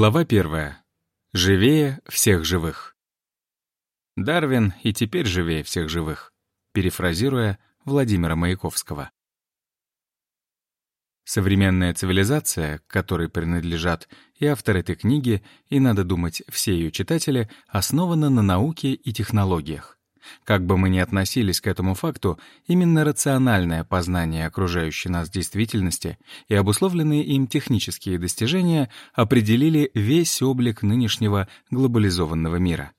Глава первая. Живее всех живых. Дарвин и теперь живее всех живых, перефразируя Владимира Маяковского. Современная цивилизация, к которой принадлежат и автор этой книги, и, надо думать, все ее читатели, основана на науке и технологиях. Как бы мы ни относились к этому факту, именно рациональное познание окружающей нас действительности и обусловленные им технические достижения определили весь облик нынешнего глобализованного мира.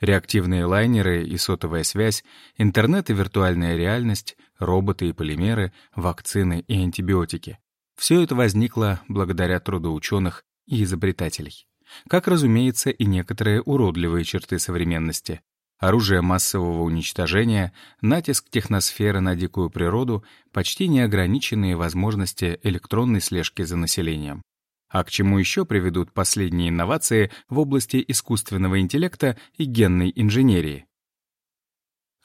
Реактивные лайнеры и сотовая связь, интернет и виртуальная реальность, роботы и полимеры, вакцины и антибиотики. Все это возникло благодаря труду ученых и изобретателей. Как, разумеется, и некоторые уродливые черты современности, оружие массового уничтожения, натиск техносферы на дикую природу, почти неограниченные возможности электронной слежки за населением. А к чему еще приведут последние инновации в области искусственного интеллекта и генной инженерии?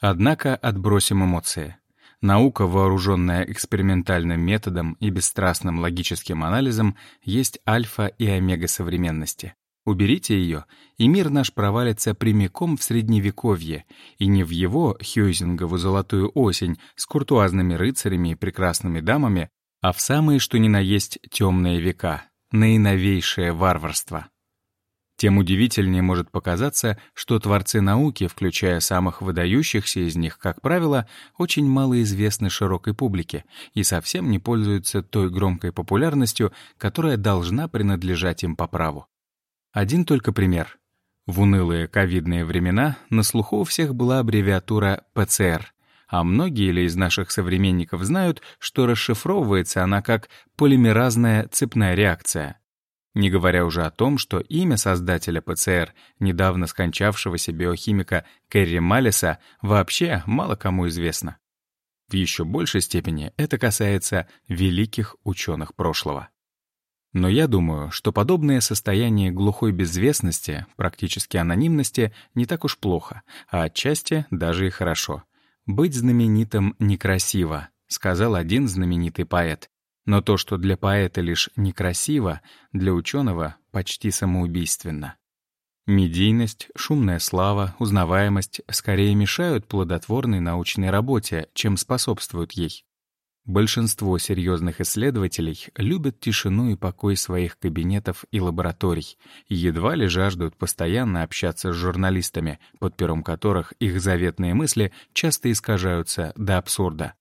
Однако отбросим эмоции. Наука, вооруженная экспериментальным методом и бесстрастным логическим анализом, есть альфа и омега современности. Уберите ее, и мир наш провалится прямиком в Средневековье, и не в его Хьюзингову золотую осень с куртуазными рыцарями и прекрасными дамами, а в самые что ни на есть темные века, наиновейшее варварство. Тем удивительнее может показаться, что творцы науки, включая самых выдающихся из них, как правило, очень мало известны широкой публике и совсем не пользуются той громкой популярностью, которая должна принадлежать им по праву. Один только пример. В унылые ковидные времена на слуху у всех была аббревиатура ПЦР, а многие ли из наших современников знают, что расшифровывается она как полимеразная цепная реакция. Не говоря уже о том, что имя создателя ПЦР, недавно скончавшегося биохимика Кэрри Малиса, вообще мало кому известно. В еще большей степени это касается великих ученых прошлого. Но я думаю, что подобное состояние глухой безвестности, практически анонимности, не так уж плохо, а отчасти даже и хорошо. «Быть знаменитым некрасиво», — сказал один знаменитый поэт. Но то, что для поэта лишь некрасиво, для ученого почти самоубийственно. Медийность, шумная слава, узнаваемость скорее мешают плодотворной научной работе, чем способствуют ей. Большинство серьезных исследователей любят тишину и покой своих кабинетов и лабораторий и едва ли жаждут постоянно общаться с журналистами, под пером которых их заветные мысли часто искажаются до абсурда.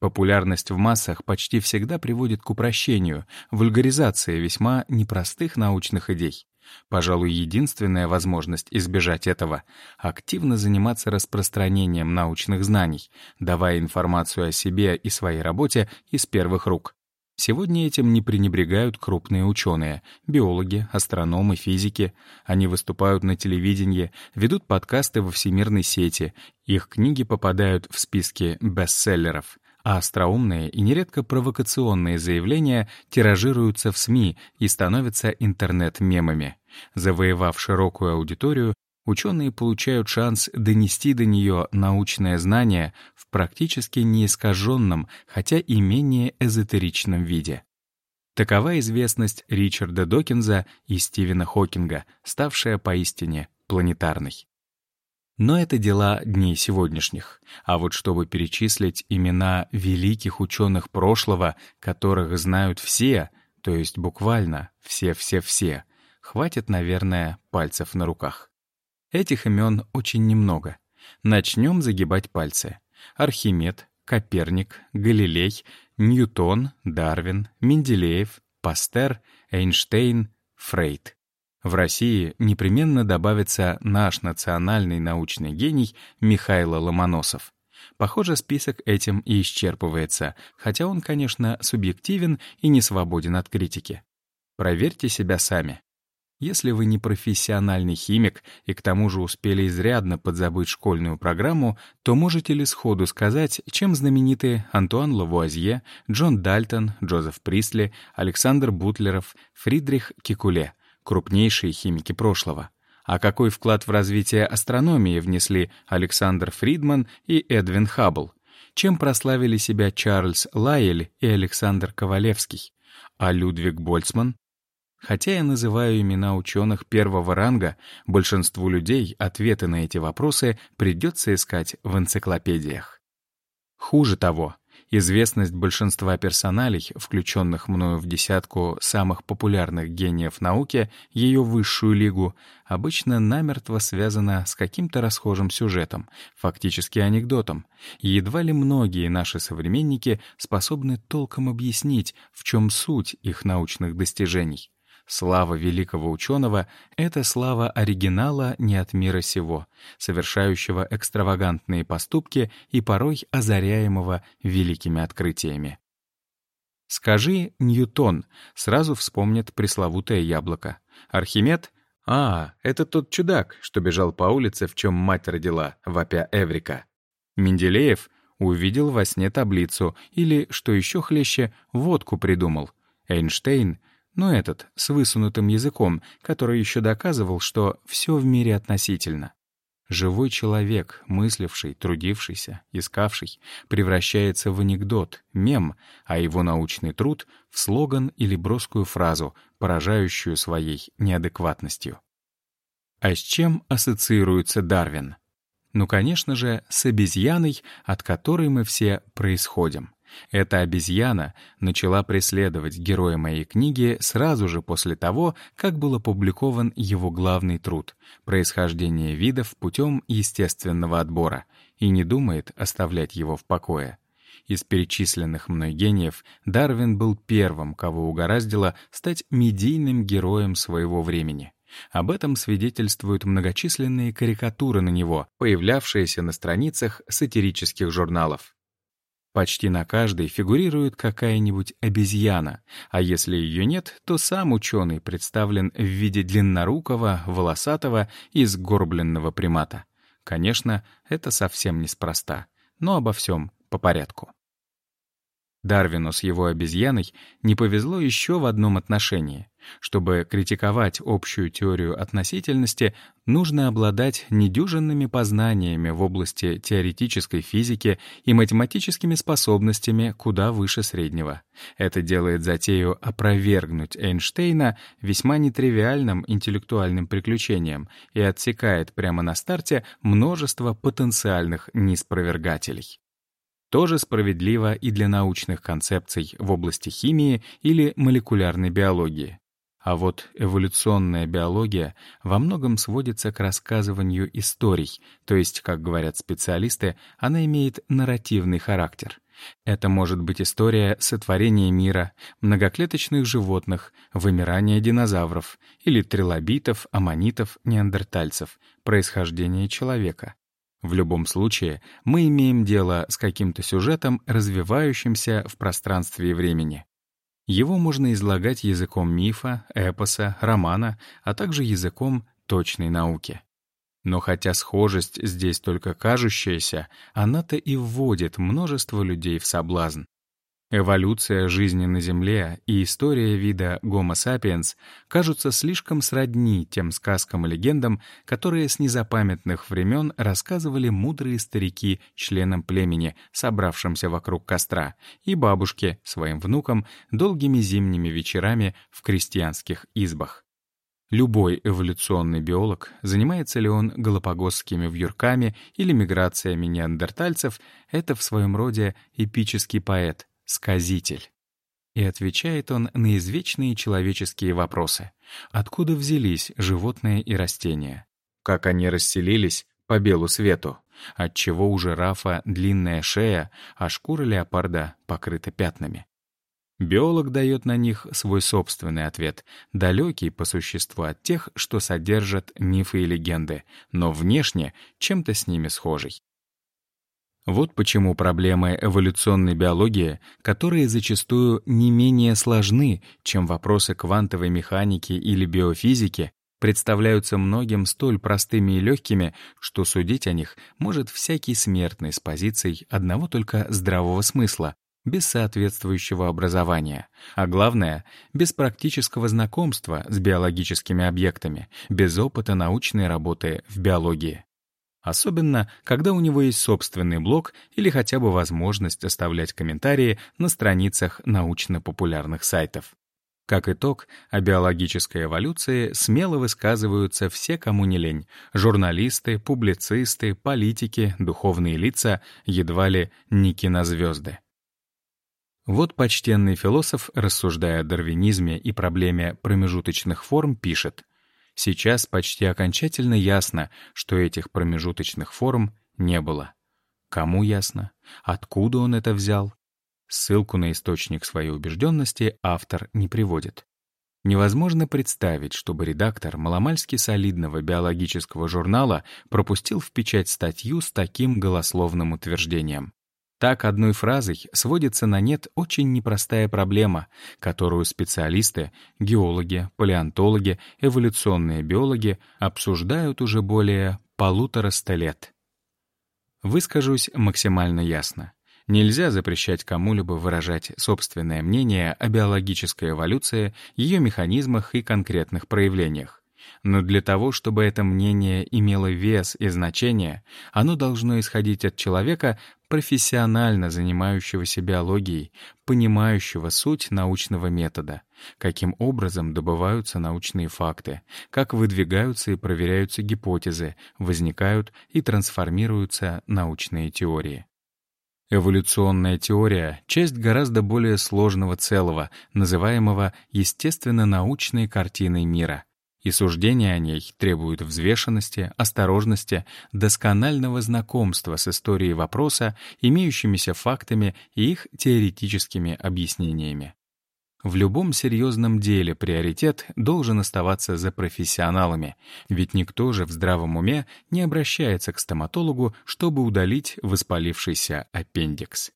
Популярность в массах почти всегда приводит к упрощению, вульгаризации весьма непростых научных идей. Пожалуй, единственная возможность избежать этого — активно заниматься распространением научных знаний, давая информацию о себе и своей работе из первых рук. Сегодня этим не пренебрегают крупные ученые, биологи, астрономы, физики. Они выступают на телевидении, ведут подкасты во всемирной сети, их книги попадают в списки бестселлеров а остроумные и нередко провокационные заявления тиражируются в СМИ и становятся интернет-мемами. Завоевав широкую аудиторию, ученые получают шанс донести до нее научное знание в практически неискаженном, хотя и менее эзотеричном виде. Такова известность Ричарда Докинза и Стивена Хокинга, ставшая поистине планетарной. Но это дела дней сегодняшних. А вот чтобы перечислить имена великих ученых прошлого, которых знают все, то есть буквально все-все-все, хватит, наверное, пальцев на руках. Этих имен очень немного. Начнем загибать пальцы. Архимед, Коперник, Галилей, Ньютон, Дарвин, Менделеев, Пастер, Эйнштейн, Фрейд. В России непременно добавится наш национальный научный гений Михаил Ломоносов. Похоже, список этим и исчерпывается, хотя он, конечно, субъективен и не свободен от критики. Проверьте себя сами. Если вы не профессиональный химик и к тому же успели изрядно подзабыть школьную программу, то можете ли сходу сказать, чем знамениты Антуан Лавуазье, Джон Дальтон, Джозеф Присли, Александр Бутлеров, Фридрих Кикуле — крупнейшие химики прошлого. А какой вклад в развитие астрономии внесли Александр Фридман и Эдвин Хаббл? Чем прославили себя Чарльз Лайель и Александр Ковалевский? А Людвиг Больцман? Хотя я называю имена ученых первого ранга, большинству людей ответы на эти вопросы придется искать в энциклопедиях. Хуже того, Известность большинства персоналей, включенных мною в десятку самых популярных гениев науки, ее высшую лигу, обычно намертво связана с каким-то расхожим сюжетом, фактически анекдотом. Едва ли многие наши современники способны толком объяснить, в чем суть их научных достижений. Слава великого ученого — это слава оригинала не от мира сего, совершающего экстравагантные поступки и порой озаряемого великими открытиями. Скажи «Ньютон», сразу вспомнит пресловутое яблоко. Архимед — а, это тот чудак, что бежал по улице, в чем мать родила, вопя Эврика. Менделеев увидел во сне таблицу или, что еще хлеще, водку придумал. Эйнштейн — но этот, с высунутым языком, который еще доказывал, что все в мире относительно. Живой человек, мысливший, трудившийся, искавший, превращается в анекдот, мем, а его научный труд — в слоган или броскую фразу, поражающую своей неадекватностью. А с чем ассоциируется Дарвин? Ну, конечно же, с обезьяной, от которой мы все происходим. Эта обезьяна начала преследовать героя моей книги сразу же после того, как был опубликован его главный труд «Происхождение видов путем естественного отбора» и не думает оставлять его в покое. Из перечисленных мной гениев Дарвин был первым, кого угораздило стать медийным героем своего времени. Об этом свидетельствуют многочисленные карикатуры на него, появлявшиеся на страницах сатирических журналов. Почти на каждой фигурирует какая-нибудь обезьяна, а если ее нет, то сам ученый представлен в виде длиннорукого, волосатого и сгорбленного примата. Конечно, это совсем неспроста, но обо всем по порядку. Дарвину с его обезьяной не повезло еще в одном отношении. Чтобы критиковать общую теорию относительности, нужно обладать недюжинными познаниями в области теоретической физики и математическими способностями куда выше среднего. Это делает затею опровергнуть Эйнштейна весьма нетривиальным интеллектуальным приключением и отсекает прямо на старте множество потенциальных неспровергателей. Тоже справедливо и для научных концепций в области химии или молекулярной биологии. А вот эволюционная биология во многом сводится к рассказыванию историй, то есть, как говорят специалисты, она имеет нарративный характер. Это может быть история сотворения мира, многоклеточных животных, вымирания динозавров или трилобитов, аммонитов, неандертальцев, происхождения человека. В любом случае, мы имеем дело с каким-то сюжетом, развивающимся в пространстве и времени. Его можно излагать языком мифа, эпоса, романа, а также языком точной науки. Но хотя схожесть здесь только кажущаяся, она-то и вводит множество людей в соблазн. Эволюция жизни на Земле и история вида Homo sapiens кажутся слишком сродни тем сказкам и легендам, которые с незапамятных времен рассказывали мудрые старики членам племени, собравшимся вокруг костра, и бабушки своим внукам долгими зимними вечерами в крестьянских избах. Любой эволюционный биолог, занимается ли он галапагосскими вьюрками или миграциями неандертальцев, это в своем роде эпический поэт — сказитель. И отвечает он на извечные человеческие вопросы. Откуда взялись животные и растения? Как они расселились по белу свету? Отчего у жирафа длинная шея, а шкура леопарда покрыта пятнами? Биолог дает на них свой собственный ответ, далекий по существу от тех, что содержат мифы и легенды, но внешне чем-то с ними схожий. Вот почему проблемы эволюционной биологии, которые зачастую не менее сложны, чем вопросы квантовой механики или биофизики, представляются многим столь простыми и легкими, что судить о них может всякий смертный с позиций одного только здравого смысла, без соответствующего образования, а главное, без практического знакомства с биологическими объектами, без опыта научной работы в биологии. Особенно, когда у него есть собственный блог или хотя бы возможность оставлять комментарии на страницах научно-популярных сайтов. Как итог, о биологической эволюции смело высказываются все, кому не лень — журналисты, публицисты, политики, духовные лица, едва ли не кинозвезды. Вот почтенный философ, рассуждая о дарвинизме и проблеме промежуточных форм, пишет «Сейчас почти окончательно ясно, что этих промежуточных форм не было. Кому ясно? Откуда он это взял? Ссылку на источник своей убежденности автор не приводит. Невозможно представить, чтобы редактор маломальски солидного биологического журнала пропустил в печать статью с таким голословным утверждением. Так одной фразой сводится на нет очень непростая проблема, которую специалисты, геологи, палеонтологи, эволюционные биологи обсуждают уже более полутораста лет. Выскажусь максимально ясно. Нельзя запрещать кому-либо выражать собственное мнение о биологической эволюции, ее механизмах и конкретных проявлениях. Но для того, чтобы это мнение имело вес и значение, оно должно исходить от человека, профессионально занимающегося биологией, понимающего суть научного метода, каким образом добываются научные факты, как выдвигаются и проверяются гипотезы, возникают и трансформируются научные теории. Эволюционная теория — часть гораздо более сложного целого, называемого естественно-научной картиной мира. И суждения о ней требуют взвешенности, осторожности, досконального знакомства с историей вопроса, имеющимися фактами и их теоретическими объяснениями. В любом серьезном деле приоритет должен оставаться за профессионалами, ведь никто же в здравом уме не обращается к стоматологу, чтобы удалить воспалившийся аппендикс.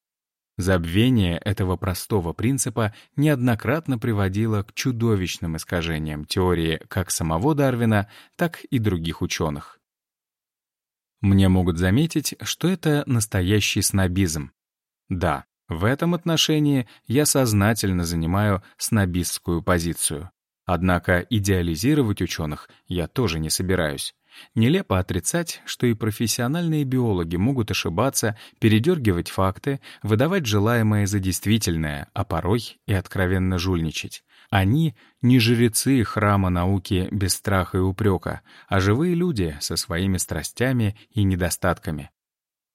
Забвение этого простого принципа неоднократно приводило к чудовищным искажениям теории как самого Дарвина, так и других ученых. Мне могут заметить, что это настоящий снобизм. Да, в этом отношении я сознательно занимаю снобистскую позицию. Однако идеализировать ученых я тоже не собираюсь. Нелепо отрицать, что и профессиональные биологи могут ошибаться, передергивать факты, выдавать желаемое за действительное, а порой и откровенно жульничать. Они — не жрецы храма науки без страха и упрека, а живые люди со своими страстями и недостатками.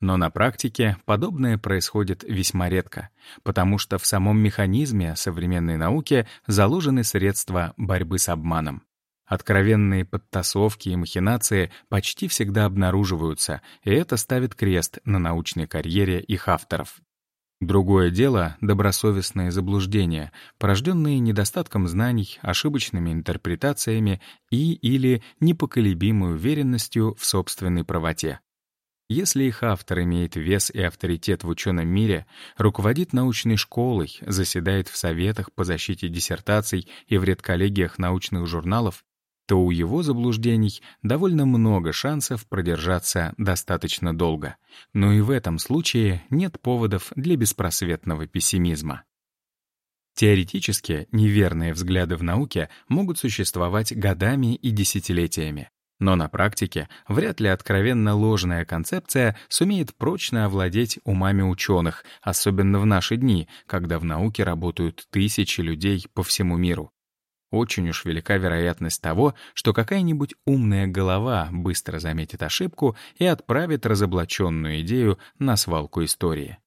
Но на практике подобное происходит весьма редко, потому что в самом механизме современной науки заложены средства борьбы с обманом. Откровенные подтасовки и махинации почти всегда обнаруживаются, и это ставит крест на научной карьере их авторов. Другое дело — добросовестные заблуждения, порожденные недостатком знаний, ошибочными интерпретациями и или непоколебимой уверенностью в собственной правоте. Если их автор имеет вес и авторитет в ученом мире, руководит научной школой, заседает в советах по защите диссертаций и в редколлегиях научных журналов, то у его заблуждений довольно много шансов продержаться достаточно долго. Но и в этом случае нет поводов для беспросветного пессимизма. Теоретически неверные взгляды в науке могут существовать годами и десятилетиями. Но на практике вряд ли откровенно ложная концепция сумеет прочно овладеть умами ученых, особенно в наши дни, когда в науке работают тысячи людей по всему миру. Очень уж велика вероятность того, что какая-нибудь умная голова быстро заметит ошибку и отправит разоблаченную идею на свалку истории.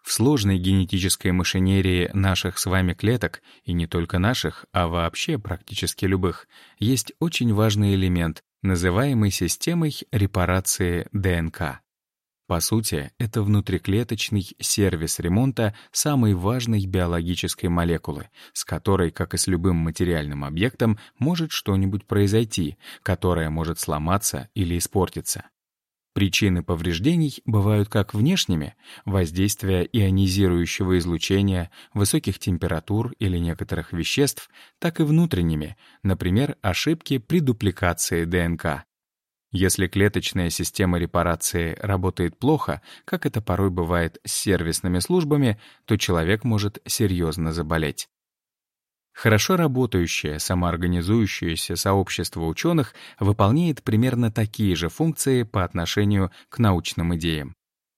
В сложной генетической машинерии наших с вами клеток, и не только наших, а вообще практически любых, есть очень важный элемент, называемый системой репарации ДНК. По сути, это внутриклеточный сервис ремонта самой важной биологической молекулы, с которой, как и с любым материальным объектом, может что-нибудь произойти, которое может сломаться или испортиться. Причины повреждений бывают как внешними — воздействия ионизирующего излучения, высоких температур или некоторых веществ, так и внутренними, например, ошибки при дупликации ДНК. Если клеточная система репарации работает плохо, как это порой бывает с сервисными службами, то человек может серьезно заболеть. Хорошо работающее, самоорганизующееся сообщество ученых выполняет примерно такие же функции по отношению к научным идеям.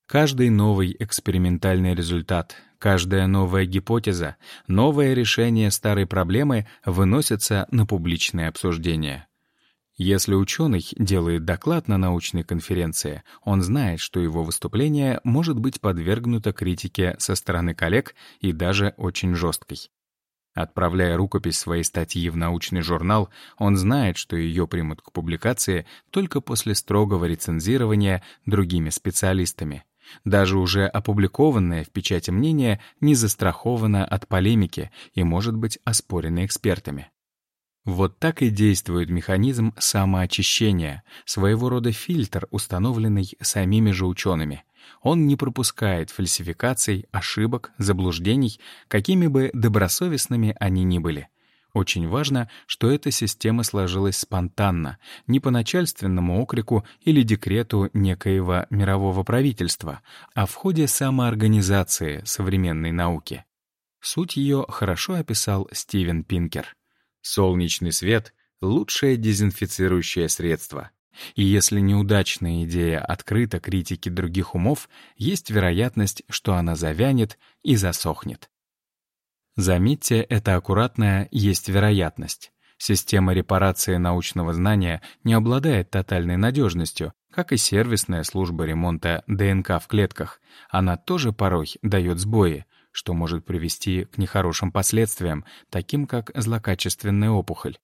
Каждый новый экспериментальный результат, Каждая новая гипотеза, новое решение старой проблемы выносится на публичное обсуждение. Если ученый делает доклад на научной конференции, он знает, что его выступление может быть подвергнуто критике со стороны коллег и даже очень жесткой. Отправляя рукопись своей статьи в научный журнал, он знает, что ее примут к публикации только после строгого рецензирования другими специалистами. Даже уже опубликованное в печати мнение не застраховано от полемики и может быть оспорено экспертами. Вот так и действует механизм самоочищения, своего рода фильтр, установленный самими же учеными. Он не пропускает фальсификаций, ошибок, заблуждений, какими бы добросовестными они ни были. Очень важно, что эта система сложилась спонтанно, не по начальственному окрику или декрету некоего мирового правительства, а в ходе самоорганизации современной науки. Суть ее хорошо описал Стивен Пинкер. Солнечный свет — лучшее дезинфицирующее средство. И если неудачная идея открыта критике других умов, есть вероятность, что она завянет и засохнет. Заметьте, это аккуратная «есть вероятность». Система репарации научного знания не обладает тотальной надежностью, как и сервисная служба ремонта ДНК в клетках. Она тоже порой дает сбои, что может привести к нехорошим последствиям, таким как злокачественная опухоль.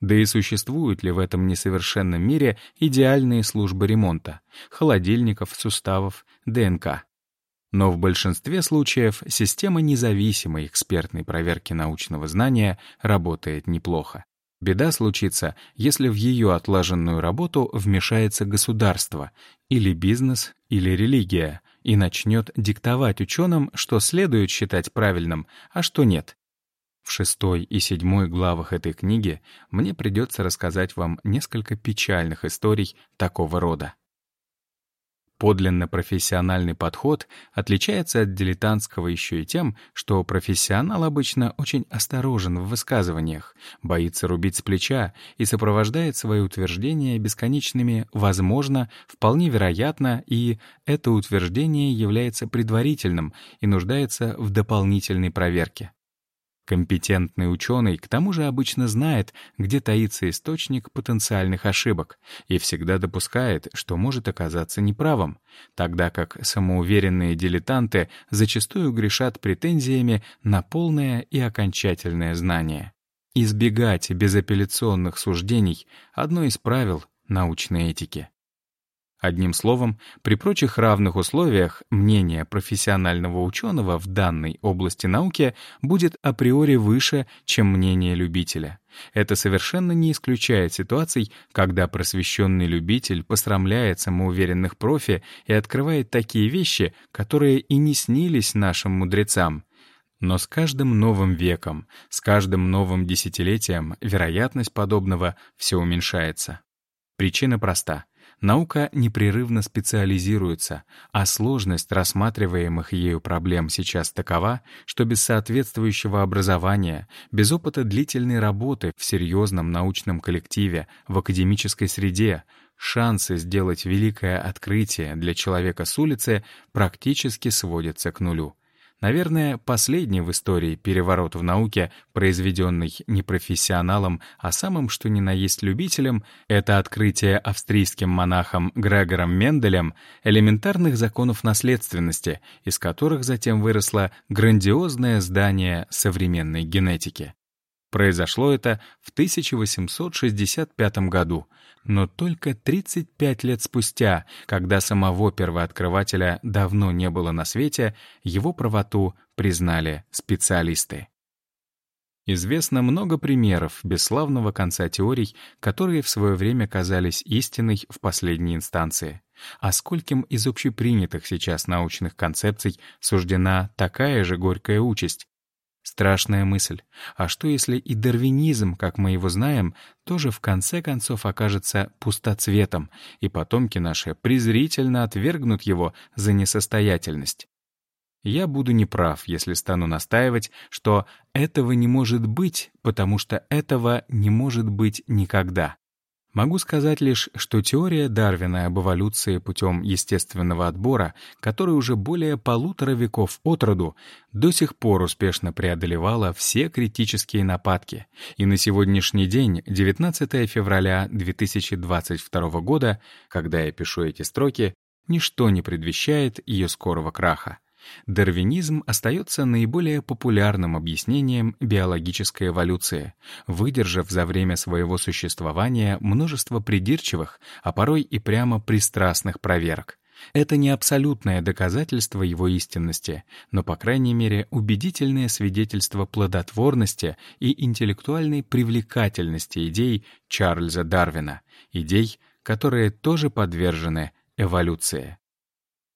Да и существуют ли в этом несовершенном мире идеальные службы ремонта — холодильников, суставов, ДНК? Но в большинстве случаев система независимой экспертной проверки научного знания работает неплохо. Беда случится, если в ее отлаженную работу вмешается государство, или бизнес, или религия, и начнет диктовать ученым, что следует считать правильным, а что нет. В шестой и седьмой главах этой книги мне придется рассказать вам несколько печальных историй такого рода. Подлинно профессиональный подход отличается от дилетантского еще и тем, что профессионал обычно очень осторожен в высказываниях, боится рубить с плеча и сопровождает свои утверждения бесконечными «возможно», «вполне вероятно» и «это утверждение является предварительным и нуждается в дополнительной проверке». Компетентный ученый к тому же обычно знает, где таится источник потенциальных ошибок и всегда допускает, что может оказаться неправым, тогда как самоуверенные дилетанты зачастую грешат претензиями на полное и окончательное знание. Избегать безапелляционных суждений — одно из правил научной этики. Одним словом, при прочих равных условиях мнение профессионального ученого в данной области науки будет априори выше, чем мнение любителя. Это совершенно не исключает ситуаций, когда просвещенный любитель посрамляет самоуверенных профи и открывает такие вещи, которые и не снились нашим мудрецам. Но с каждым новым веком, с каждым новым десятилетием вероятность подобного все уменьшается. Причина проста — Наука непрерывно специализируется, а сложность рассматриваемых ею проблем сейчас такова, что без соответствующего образования, без опыта длительной работы в серьезном научном коллективе, в академической среде, шансы сделать великое открытие для человека с улицы практически сводятся к нулю. Наверное, последний в истории переворот в науке, произведенный не профессионалом, а самым что ни на есть любителем, это открытие австрийским монахом Грегором Менделем элементарных законов наследственности, из которых затем выросло грандиозное здание современной генетики. Произошло это в 1865 году, но только 35 лет спустя, когда самого первооткрывателя давно не было на свете, его правоту признали специалисты. Известно много примеров бесславного конца теорий, которые в свое время казались истиной в последней инстанции. А скольким из общепринятых сейчас научных концепций суждена такая же горькая участь, Страшная мысль. А что если и дарвинизм, как мы его знаем, тоже в конце концов окажется пустоцветом, и потомки наши презрительно отвергнут его за несостоятельность? Я буду неправ, если стану настаивать, что этого не может быть, потому что этого не может быть никогда. Могу сказать лишь, что теория Дарвина об эволюции путем естественного отбора, которая уже более полутора веков от роду, до сих пор успешно преодолевала все критические нападки. И на сегодняшний день, 19 февраля 2022 года, когда я пишу эти строки, ничто не предвещает ее скорого краха. Дарвинизм остается наиболее популярным объяснением биологической эволюции, выдержав за время своего существования множество придирчивых, а порой и прямо пристрастных проверок. Это не абсолютное доказательство его истинности, но, по крайней мере, убедительное свидетельство плодотворности и интеллектуальной привлекательности идей Чарльза Дарвина, идей, которые тоже подвержены эволюции.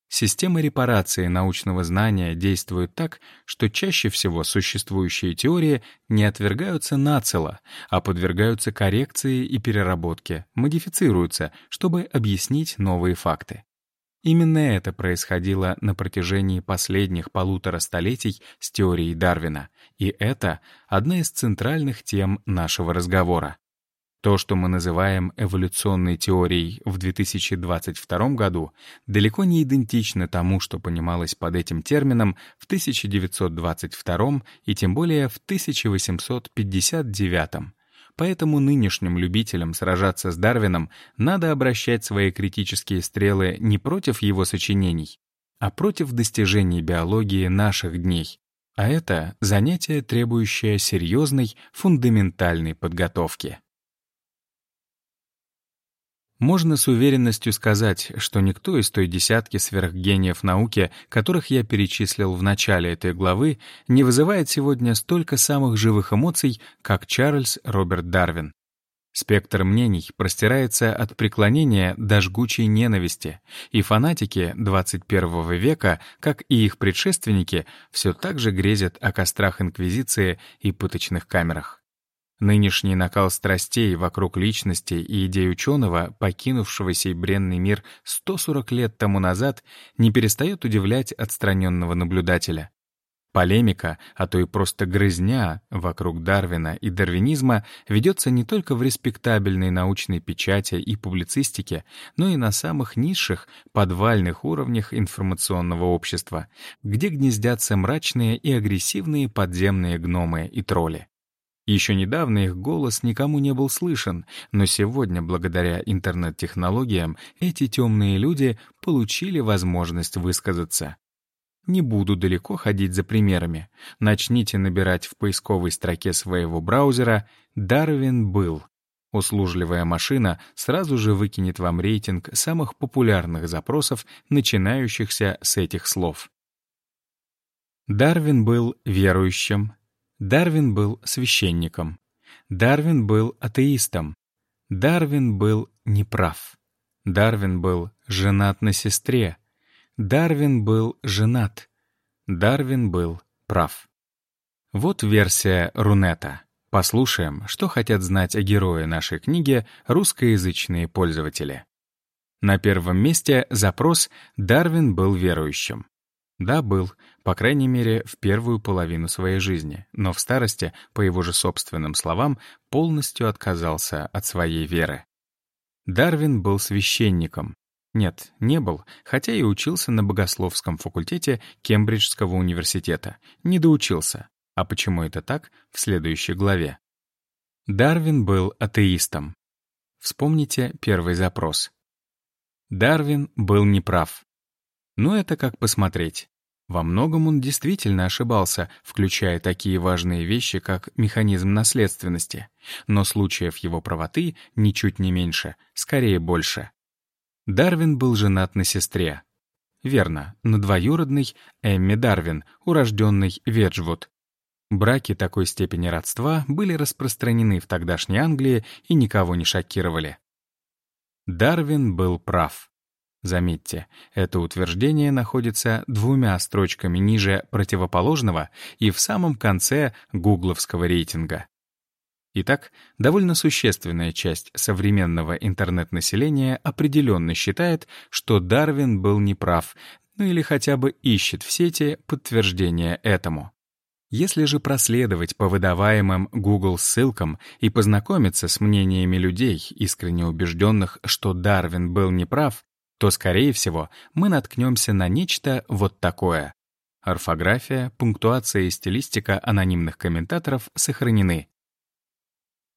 Система репарации научного знания действует так, что чаще всего существующие теории не отвергаются нацело, а подвергаются коррекции и переработке, модифицируются, чтобы объяснить новые факты. Именно это происходило на протяжении последних полутора столетий с теорией Дарвина, и это одна из центральных тем нашего разговора. То, что мы называем эволюционной теорией в 2022 году, далеко не идентично тому, что понималось под этим термином в 1922 и тем более в 1859. Поэтому нынешним любителям сражаться с Дарвином надо обращать свои критические стрелы не против его сочинений, а против достижений биологии наших дней. А это занятие, требующее серьезной, фундаментальной подготовки. Можно с уверенностью сказать, что никто из той десятки сверхгениев науки, которых я перечислил в начале этой главы, не вызывает сегодня столько самых живых эмоций, как Чарльз Роберт Дарвин. Спектр мнений простирается от преклонения до жгучей ненависти, и фанатики 21 века, как и их предшественники, все так же грезят о кострах Инквизиции и пыточных камерах. Нынешний накал страстей вокруг личности и идей ученого, покинувшего сей бренный мир 140 лет тому назад, не перестает удивлять отстраненного наблюдателя. Полемика, а то и просто грызня вокруг Дарвина и дарвинизма ведется не только в респектабельной научной печати и публицистике, но и на самых низших, подвальных уровнях информационного общества, где гнездятся мрачные и агрессивные подземные гномы и тролли. Еще недавно их голос никому не был слышен, но сегодня, благодаря интернет-технологиям, эти темные люди получили возможность высказаться. Не буду далеко ходить за примерами. Начните набирать в поисковой строке своего браузера «Дарвин был». Услужливая машина сразу же выкинет вам рейтинг самых популярных запросов, начинающихся с этих слов. Дарвин был верующим, Дарвин был священником. Дарвин был атеистом. Дарвин был неправ. Дарвин был женат на сестре. Дарвин был женат. Дарвин был прав. Вот версия Рунета. Послушаем, что хотят знать о герое нашей книги русскоязычные пользователи. На первом месте запрос «Дарвин был верующим». Да, был, по крайней мере, в первую половину своей жизни, но в старости, по его же собственным словам, полностью отказался от своей веры. Дарвин был священником. Нет, не был, хотя и учился на богословском факультете Кембриджского университета. Не доучился. А почему это так, в следующей главе. Дарвин был атеистом. Вспомните первый запрос. Дарвин был неправ. Но это как посмотреть. Во многом он действительно ошибался, включая такие важные вещи, как механизм наследственности. Но случаев его правоты ничуть не меньше, скорее больше. Дарвин был женат на сестре. Верно, на двоюродной Эмми Дарвин, урожденной Веджвуд. Браки такой степени родства были распространены в тогдашней Англии и никого не шокировали. Дарвин был прав. Заметьте, это утверждение находится двумя строчками ниже противоположного и в самом конце гугловского рейтинга. Итак, довольно существенная часть современного интернет-населения определенно считает, что Дарвин был неправ, ну или хотя бы ищет в сети подтверждение этому. Если же проследовать по выдаваемым Google ссылкам и познакомиться с мнениями людей, искренне убежденных, что Дарвин был неправ, то, скорее всего, мы наткнемся на нечто вот такое. Орфография, пунктуация и стилистика анонимных комментаторов сохранены.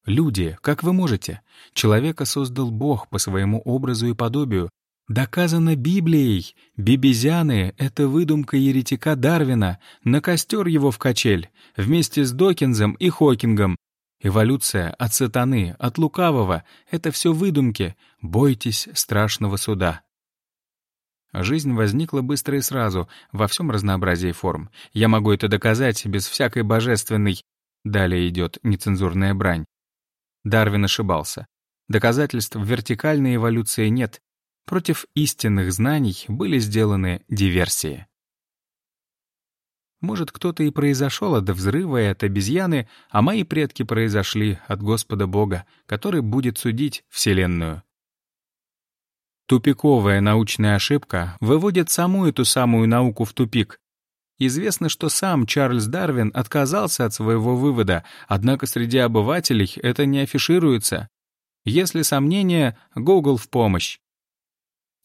Люди, как вы можете? Человека создал Бог по своему образу и подобию, Доказано Библией. Бибизяны — это выдумка еретика Дарвина. На костер его в качель. Вместе с Докинзом и Хокингом. Эволюция от сатаны, от лукавого — это все выдумки. Бойтесь страшного суда. Жизнь возникла быстро и сразу, во всем разнообразии форм. Я могу это доказать без всякой божественной... Далее идет нецензурная брань. Дарвин ошибался. Доказательств вертикальной эволюции нет, Против истинных знаний были сделаны диверсии. Может, кто-то и произошел от взрыва и от обезьяны, а мои предки произошли от Господа Бога, который будет судить Вселенную. Тупиковая научная ошибка выводит саму эту самую науку в тупик. Известно, что сам Чарльз Дарвин отказался от своего вывода, однако среди обывателей это не афишируется. Если сомнения, Google в помощь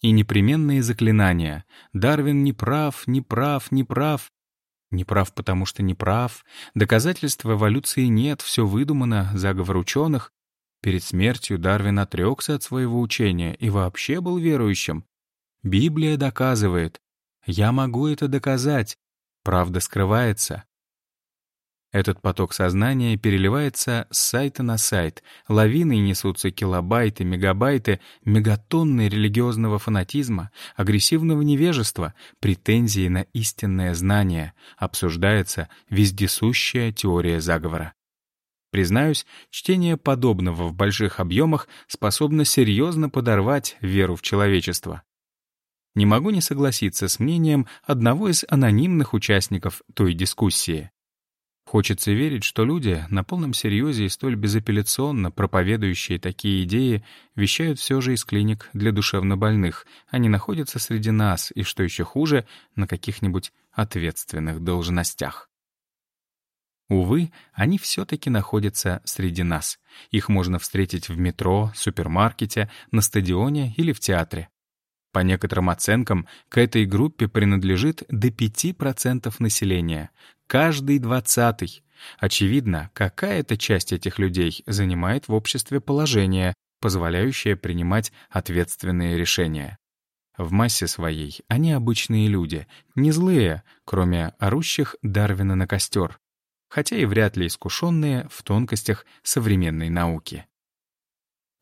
и непременные заклинания. Дарвин не прав, не прав, не прав. Не прав, потому что не прав. Доказательств эволюции нет, все выдумано, заговор ученых. Перед смертью Дарвин отрекся от своего учения и вообще был верующим. Библия доказывает. Я могу это доказать. Правда скрывается. Этот поток сознания переливается с сайта на сайт. Лавиной несутся килобайты, мегабайты, мегатонны религиозного фанатизма, агрессивного невежества, претензии на истинное знание. Обсуждается вездесущая теория заговора. Признаюсь, чтение подобного в больших объемах способно серьезно подорвать веру в человечество. Не могу не согласиться с мнением одного из анонимных участников той дискуссии. Хочется верить, что люди, на полном серьезе и столь безапелляционно проповедующие такие идеи, вещают все же из клиник для душевнобольных, а не находятся среди нас и, что еще хуже, на каких-нибудь ответственных должностях. Увы, они все-таки находятся среди нас. Их можно встретить в метро, супермаркете, на стадионе или в театре. По некоторым оценкам, к этой группе принадлежит до 5% населения, каждый двадцатый. Очевидно, какая-то часть этих людей занимает в обществе положение, позволяющее принимать ответственные решения. В массе своей они обычные люди, не злые, кроме орущих Дарвина на костер, хотя и вряд ли искушенные в тонкостях современной науки.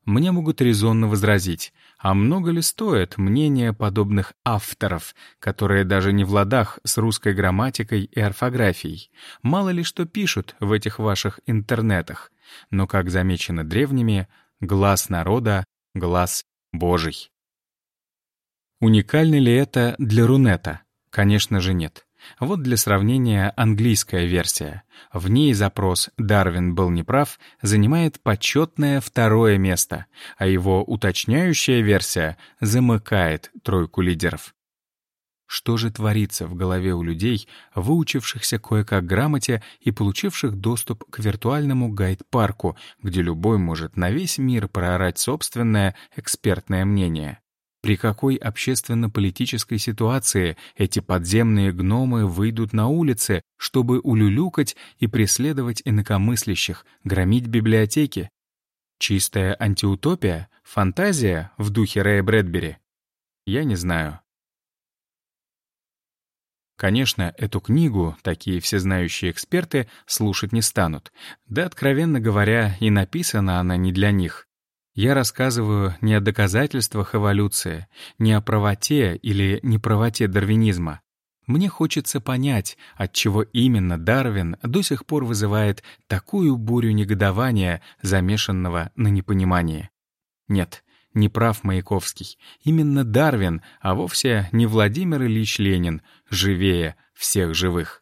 Мне могут резонно возразить, а много ли стоит мнение подобных авторов, которые даже не в ладах с русской грамматикой и орфографией? Мало ли что пишут в этих ваших интернетах. Но, как замечено древними, глаз народа — глаз Божий. Уникально ли это для Рунета? Конечно же нет. Вот для сравнения английская версия. В ней запрос «Дарвин был неправ» занимает почетное второе место, а его уточняющая версия замыкает тройку лидеров. Что же творится в голове у людей, выучившихся кое-как грамоте и получивших доступ к виртуальному гайд-парку, где любой может на весь мир проорать собственное экспертное мнение? При какой общественно-политической ситуации эти подземные гномы выйдут на улицы, чтобы улюлюкать и преследовать инакомыслящих, громить библиотеки? Чистая антиутопия? Фантазия в духе Рэя Брэдбери? Я не знаю. Конечно, эту книгу такие всезнающие эксперты слушать не станут. Да, откровенно говоря, и написана она не для них. Я рассказываю не о доказательствах эволюции, не о правоте или неправоте дарвинизма. Мне хочется понять, от чего именно Дарвин до сих пор вызывает такую бурю негодования, замешанного на непонимании. Нет, не прав Маяковский. Именно Дарвин, а вовсе не Владимир Ильич Ленин, живее всех живых.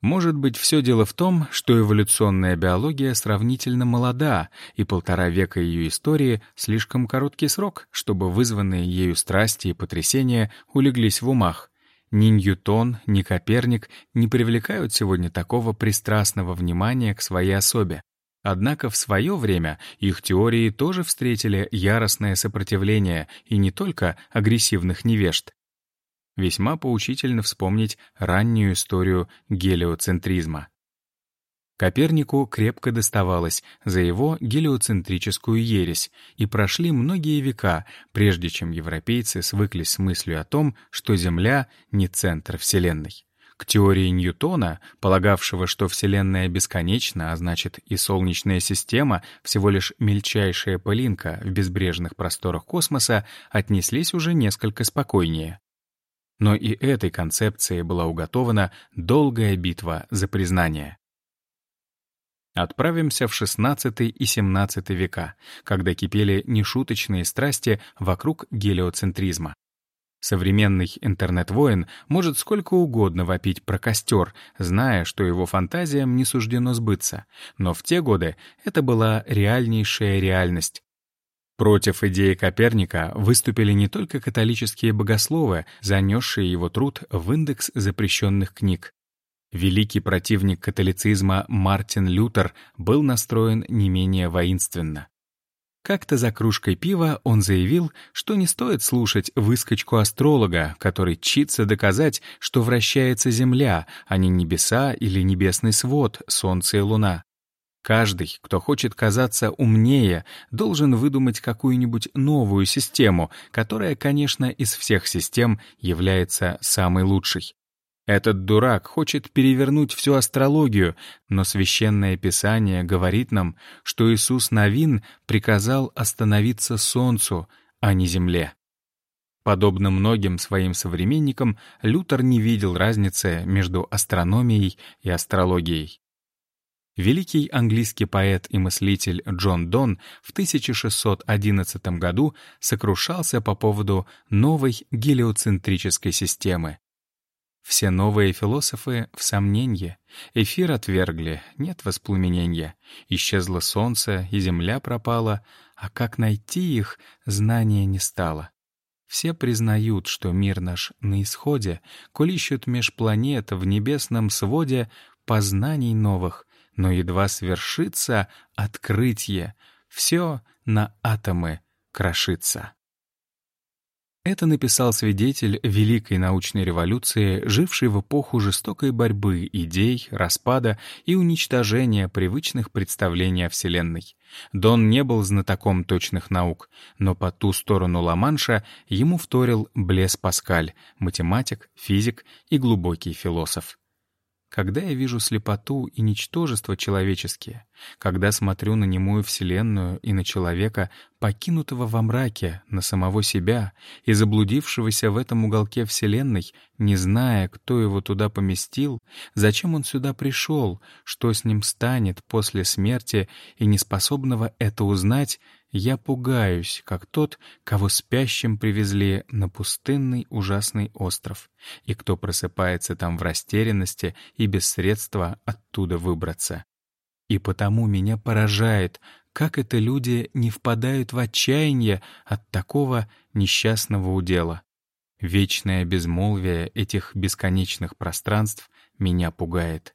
Может быть, все дело в том, что эволюционная биология сравнительно молода, и полтора века ее истории — слишком короткий срок, чтобы вызванные ею страсти и потрясения улеглись в умах. Ни Ньютон, ни Коперник не привлекают сегодня такого пристрастного внимания к своей особе. Однако в свое время их теории тоже встретили яростное сопротивление и не только агрессивных невежд. Весьма поучительно вспомнить раннюю историю гелиоцентризма. Копернику крепко доставалось за его гелиоцентрическую ересь, и прошли многие века, прежде чем европейцы свыклись с мыслью о том, что Земля — не центр Вселенной. К теории Ньютона, полагавшего, что Вселенная бесконечна, а значит и Солнечная система — всего лишь мельчайшая пылинка в безбрежных просторах космоса, отнеслись уже несколько спокойнее. Но и этой концепции была уготована долгая битва за признание. Отправимся в XVI и XVII века, когда кипели нешуточные страсти вокруг гелиоцентризма. Современный интернет-воин может сколько угодно вопить про костер, зная, что его фантазиям не суждено сбыться, но в те годы это была реальнейшая реальность. Против идеи Коперника выступили не только католические богословы, занесшие его труд в индекс запрещенных книг, Великий противник католицизма Мартин Лютер был настроен не менее воинственно. Как-то за кружкой пива он заявил, что не стоит слушать выскочку астролога, который чится доказать, что вращается Земля, а не небеса или небесный свод, Солнце и Луна. Каждый, кто хочет казаться умнее, должен выдумать какую-нибудь новую систему, которая, конечно, из всех систем является самой лучшей. Этот дурак хочет перевернуть всю астрологию, но Священное Писание говорит нам, что Иисус Новин приказал остановиться Солнцу, а не Земле. Подобно многим своим современникам, Лютер не видел разницы между астрономией и астрологией. Великий английский поэт и мыслитель Джон Дон в 1611 году сокрушался по поводу новой гелиоцентрической системы. Все новые философы в сомненье. Эфир отвергли, нет воспламенения. Исчезло солнце, и земля пропала, а как найти их, знания не стало. Все признают, что мир наш на исходе, коль ищут меж планет в небесном своде познаний новых, но едва свершится открытие, все на атомы крошится. Это написал свидетель Великой научной революции, живший в эпоху жестокой борьбы идей, распада и уничтожения привычных представлений о Вселенной. Дон не был знатоком точных наук, но по ту сторону Ла-Манша ему вторил Блес Паскаль, математик, физик и глубокий философ. Когда я вижу слепоту и ничтожество человеческие, когда смотрю на немую Вселенную и на человека, покинутого во мраке, на самого себя и заблудившегося в этом уголке Вселенной, не зная, кто его туда поместил, зачем он сюда пришел, что с ним станет после смерти, и неспособного это узнать, я пугаюсь, как тот, кого спящим привезли на пустынный ужасный остров, и кто просыпается там в растерянности и без средства оттуда выбраться. И потому меня поражает, как это люди не впадают в отчаяние от такого несчастного удела. Вечное безмолвие этих бесконечных пространств меня пугает.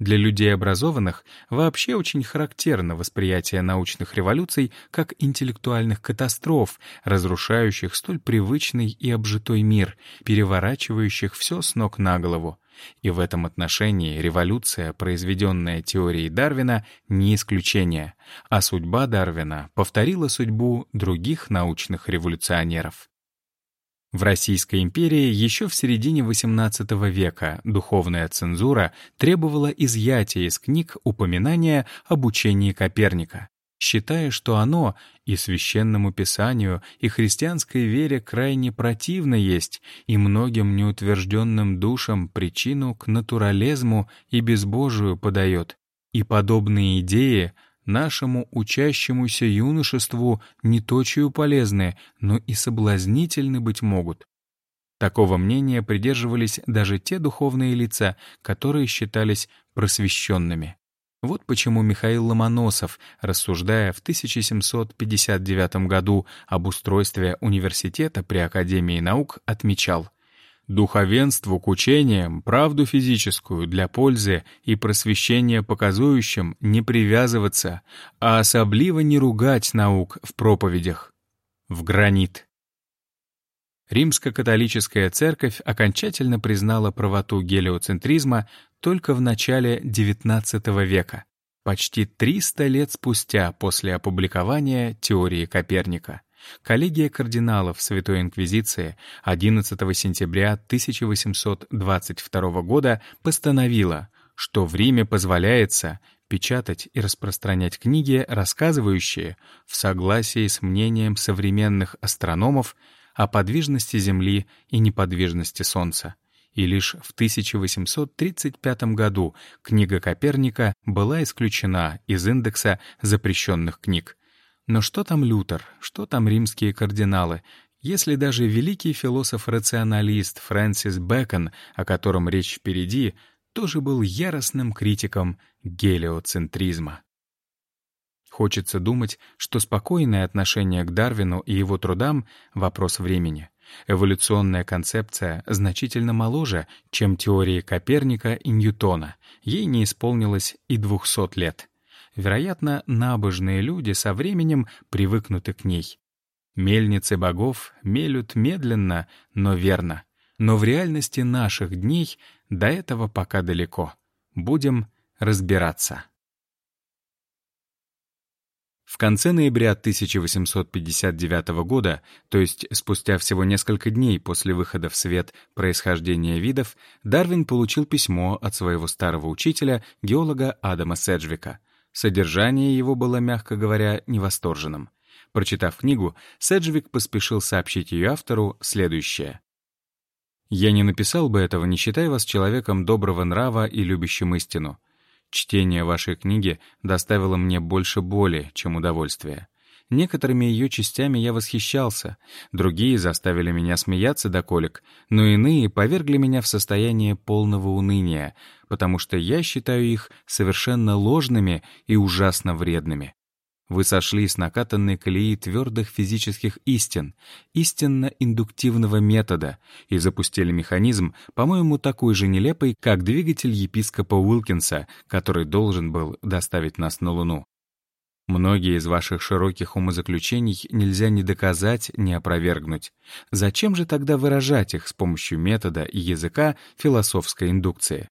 Для людей образованных вообще очень характерно восприятие научных революций как интеллектуальных катастроф, разрушающих столь привычный и обжитой мир, переворачивающих все с ног на голову. И в этом отношении революция, произведенная теорией Дарвина, не исключение, а судьба Дарвина повторила судьбу других научных революционеров. В Российской империи еще в середине XVIII века духовная цензура требовала изъятия из книг упоминания об учении Коперника, считая, что оно и священному писанию, и христианской вере крайне противно есть, и многим неутвержденным душам причину к натурализму и безбожию подает. И подобные идеи нашему учащемуся юношеству не точию полезны, но и соблазнительны быть могут. Такого мнения придерживались даже те духовные лица, которые считались просвещенными. Вот почему Михаил Ломоносов, рассуждая в 1759 году об устройстве университета при Академии наук, отмечал Духовенству к учениям, правду физическую для пользы и просвещения показующим не привязываться, а особливо не ругать наук в проповедях. В гранит. Римско-католическая церковь окончательно признала правоту гелиоцентризма только в начале XIX века, почти 300 лет спустя после опубликования теории Коперника. Коллегия кардиналов Святой Инквизиции 11 сентября 1822 года постановила, что в Риме позволяется печатать и распространять книги, рассказывающие, в согласии с мнением современных астрономов, о подвижности Земли и неподвижности Солнца. И лишь в 1835 году книга Коперника была исключена из индекса запрещенных книг. Но что там Лютер, что там римские кардиналы, если даже великий философ-рационалист Фрэнсис Бэкон, о котором речь впереди, тоже был яростным критиком гелиоцентризма. Хочется думать, что спокойное отношение к Дарвину и его трудам — вопрос времени. Эволюционная концепция значительно моложе, чем теории Коперника и Ньютона. Ей не исполнилось и 200 лет. Вероятно, набожные люди со временем привыкнуты к ней. Мельницы богов мелют медленно, но верно. Но в реальности наших дней до этого пока далеко. Будем разбираться. В конце ноября 1859 года, то есть спустя всего несколько дней после выхода в свет происхождения видов, Дарвин получил письмо от своего старого учителя, геолога Адама Седжвика. Содержание его было, мягко говоря, невосторженным. Прочитав книгу, Седжвик поспешил сообщить ее автору следующее. «Я не написал бы этого, не считая вас человеком доброго нрава и любящим истину. Чтение вашей книги доставило мне больше боли, чем удовольствия. Некоторыми ее частями я восхищался, другие заставили меня смеяться до колик, но иные повергли меня в состояние полного уныния, потому что я считаю их совершенно ложными и ужасно вредными. Вы сошли с накатанной колеи твердых физических истин, истинно-индуктивного метода, и запустили механизм, по-моему, такой же нелепый, как двигатель епископа Уилкинса, который должен был доставить нас на Луну. Многие из ваших широких умозаключений нельзя ни доказать, ни опровергнуть. Зачем же тогда выражать их с помощью метода и языка философской индукции?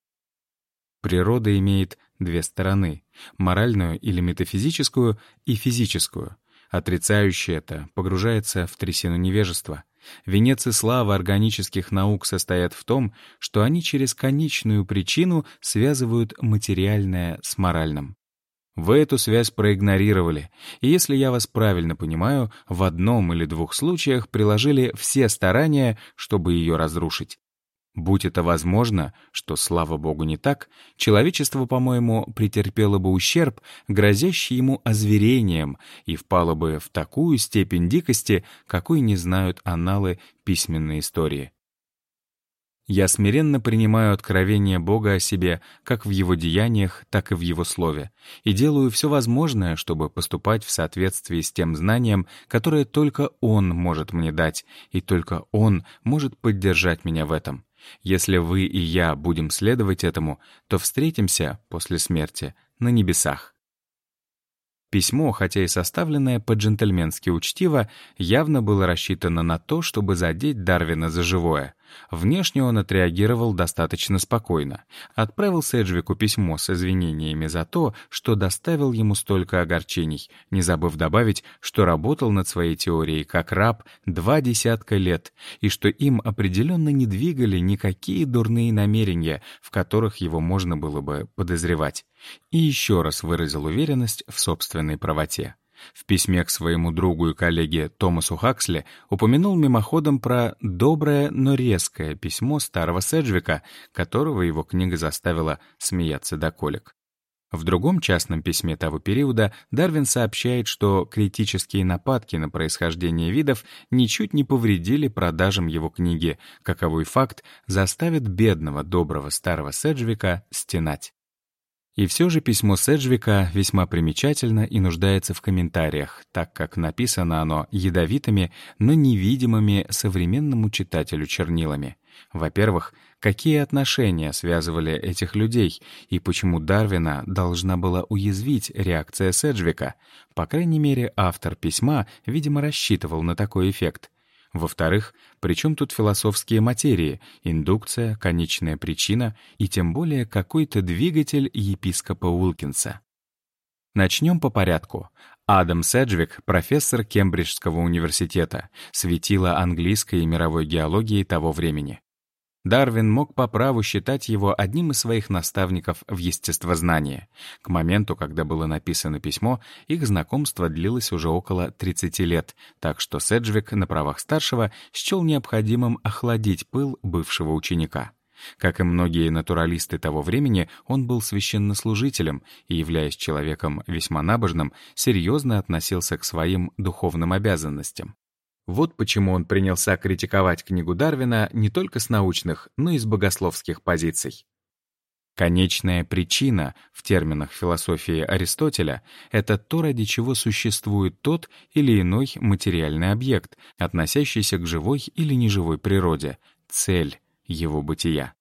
Природа имеет две стороны — моральную или метафизическую и физическую. Отрицающий это погружается в трясину невежества. Венец и слава органических наук состоят в том, что они через конечную причину связывают материальное с моральным. Вы эту связь проигнорировали, и если я вас правильно понимаю, в одном или двух случаях приложили все старания, чтобы ее разрушить. Будь это возможно, что, слава богу, не так, человечество, по-моему, претерпело бы ущерб, грозящий ему озверением, и впало бы в такую степень дикости, какой не знают аналы письменной истории. Я смиренно принимаю откровение Бога о себе как в Его деяниях, так и в Его Слове, и делаю все возможное, чтобы поступать в соответствии с тем знанием, которое только Он может мне дать, и только Он может поддержать меня в этом. Если вы и я будем следовать этому, то встретимся после смерти на небесах. Письмо, хотя и составленное по-джентльменски учтиво, явно было рассчитано на то, чтобы задеть Дарвина за живое — Внешне он отреагировал достаточно спокойно. Отправил Седжвику письмо с извинениями за то, что доставил ему столько огорчений, не забыв добавить, что работал над своей теорией как раб два десятка лет, и что им определенно не двигали никакие дурные намерения, в которых его можно было бы подозревать. И еще раз выразил уверенность в собственной правоте. В письме к своему другу и коллеге Томасу Хаксли упомянул мимоходом про «доброе, но резкое» письмо старого Седжвика, которого его книга заставила смеяться до колик. В другом частном письме того периода Дарвин сообщает, что критические нападки на происхождение видов ничуть не повредили продажам его книги, каковой факт заставит бедного доброго старого Седжвика стенать. И все же письмо Седжвика весьма примечательно и нуждается в комментариях, так как написано оно ядовитыми, но невидимыми современному читателю чернилами. Во-первых, какие отношения связывали этих людей и почему Дарвина должна была уязвить реакция Седжвика. По крайней мере, автор письма, видимо, рассчитывал на такой эффект. Во-вторых, при чем тут философские материи, индукция, конечная причина и тем более какой-то двигатель епископа Уилкинса? Начнем по порядку. Адам Седжвик, профессор Кембриджского университета, светило английской и мировой геологии того времени. Дарвин мог по праву считать его одним из своих наставников в естествознании. К моменту, когда было написано письмо, их знакомство длилось уже около 30 лет, так что Седжвик на правах старшего счел необходимым охладить пыл бывшего ученика. Как и многие натуралисты того времени, он был священнослужителем и, являясь человеком весьма набожным, серьезно относился к своим духовным обязанностям. Вот почему он принялся критиковать книгу Дарвина не только с научных, но и с богословских позиций. Конечная причина в терминах философии Аристотеля — это то, ради чего существует тот или иной материальный объект, относящийся к живой или неживой природе, цель его бытия.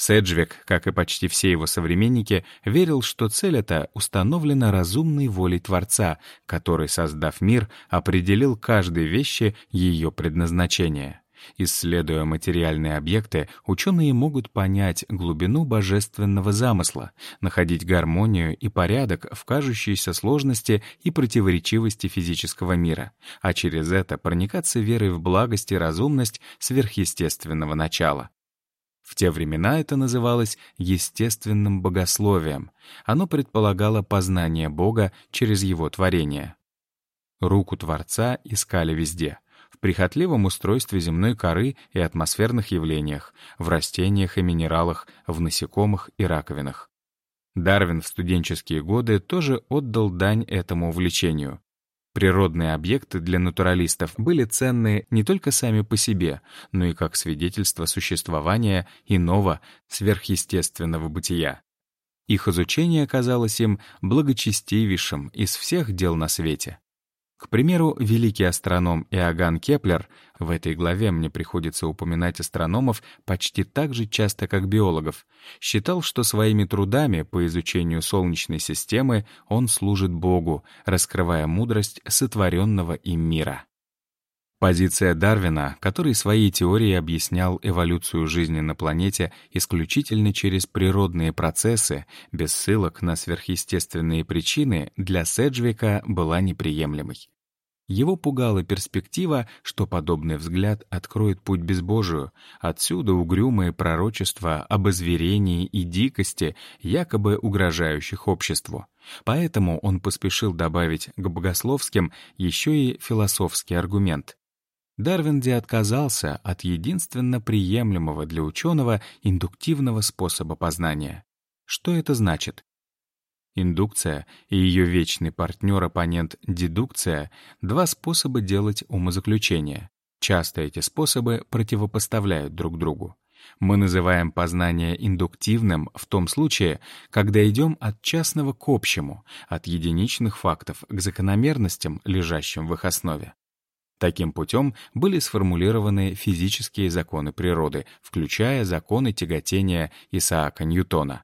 Седжвик, как и почти все его современники, верил, что цель эта установлена разумной волей Творца, который, создав мир, определил каждой вещи ее предназначение. Исследуя материальные объекты, ученые могут понять глубину божественного замысла, находить гармонию и порядок в кажущейся сложности и противоречивости физического мира, а через это проникаться верой в благость и разумность сверхъестественного начала. В те времена это называлось естественным богословием. Оно предполагало познание Бога через его творение. Руку Творца искали везде — в прихотливом устройстве земной коры и атмосферных явлениях, в растениях и минералах, в насекомых и раковинах. Дарвин в студенческие годы тоже отдал дань этому увлечению. Природные объекты для натуралистов были ценны не только сами по себе, но и как свидетельство существования иного сверхъестественного бытия. Их изучение казалось им благочестивейшим из всех дел на свете. К примеру, великий астроном Иоганн Кеплер, в этой главе мне приходится упоминать астрономов почти так же часто, как биологов, считал, что своими трудами по изучению Солнечной системы он служит Богу, раскрывая мудрость сотворенного им мира. Позиция Дарвина, который своей теорией объяснял эволюцию жизни на планете исключительно через природные процессы, без ссылок на сверхъестественные причины, для Седжвика была неприемлемой. Его пугала перспектива, что подобный взгляд откроет путь безбожию, отсюда угрюмые пророчества об озверении и дикости, якобы угрожающих обществу. Поэтому он поспешил добавить к богословским еще и философский аргумент. Дарвинди отказался от единственно приемлемого для ученого индуктивного способа познания. Что это значит? Индукция и ее вечный партнер-оппонент дедукция — два способа делать умозаключения. Часто эти способы противопоставляют друг другу. Мы называем познание индуктивным в том случае, когда идем от частного к общему, от единичных фактов к закономерностям, лежащим в их основе. Таким путем были сформулированы физические законы природы, включая законы тяготения Исаака Ньютона.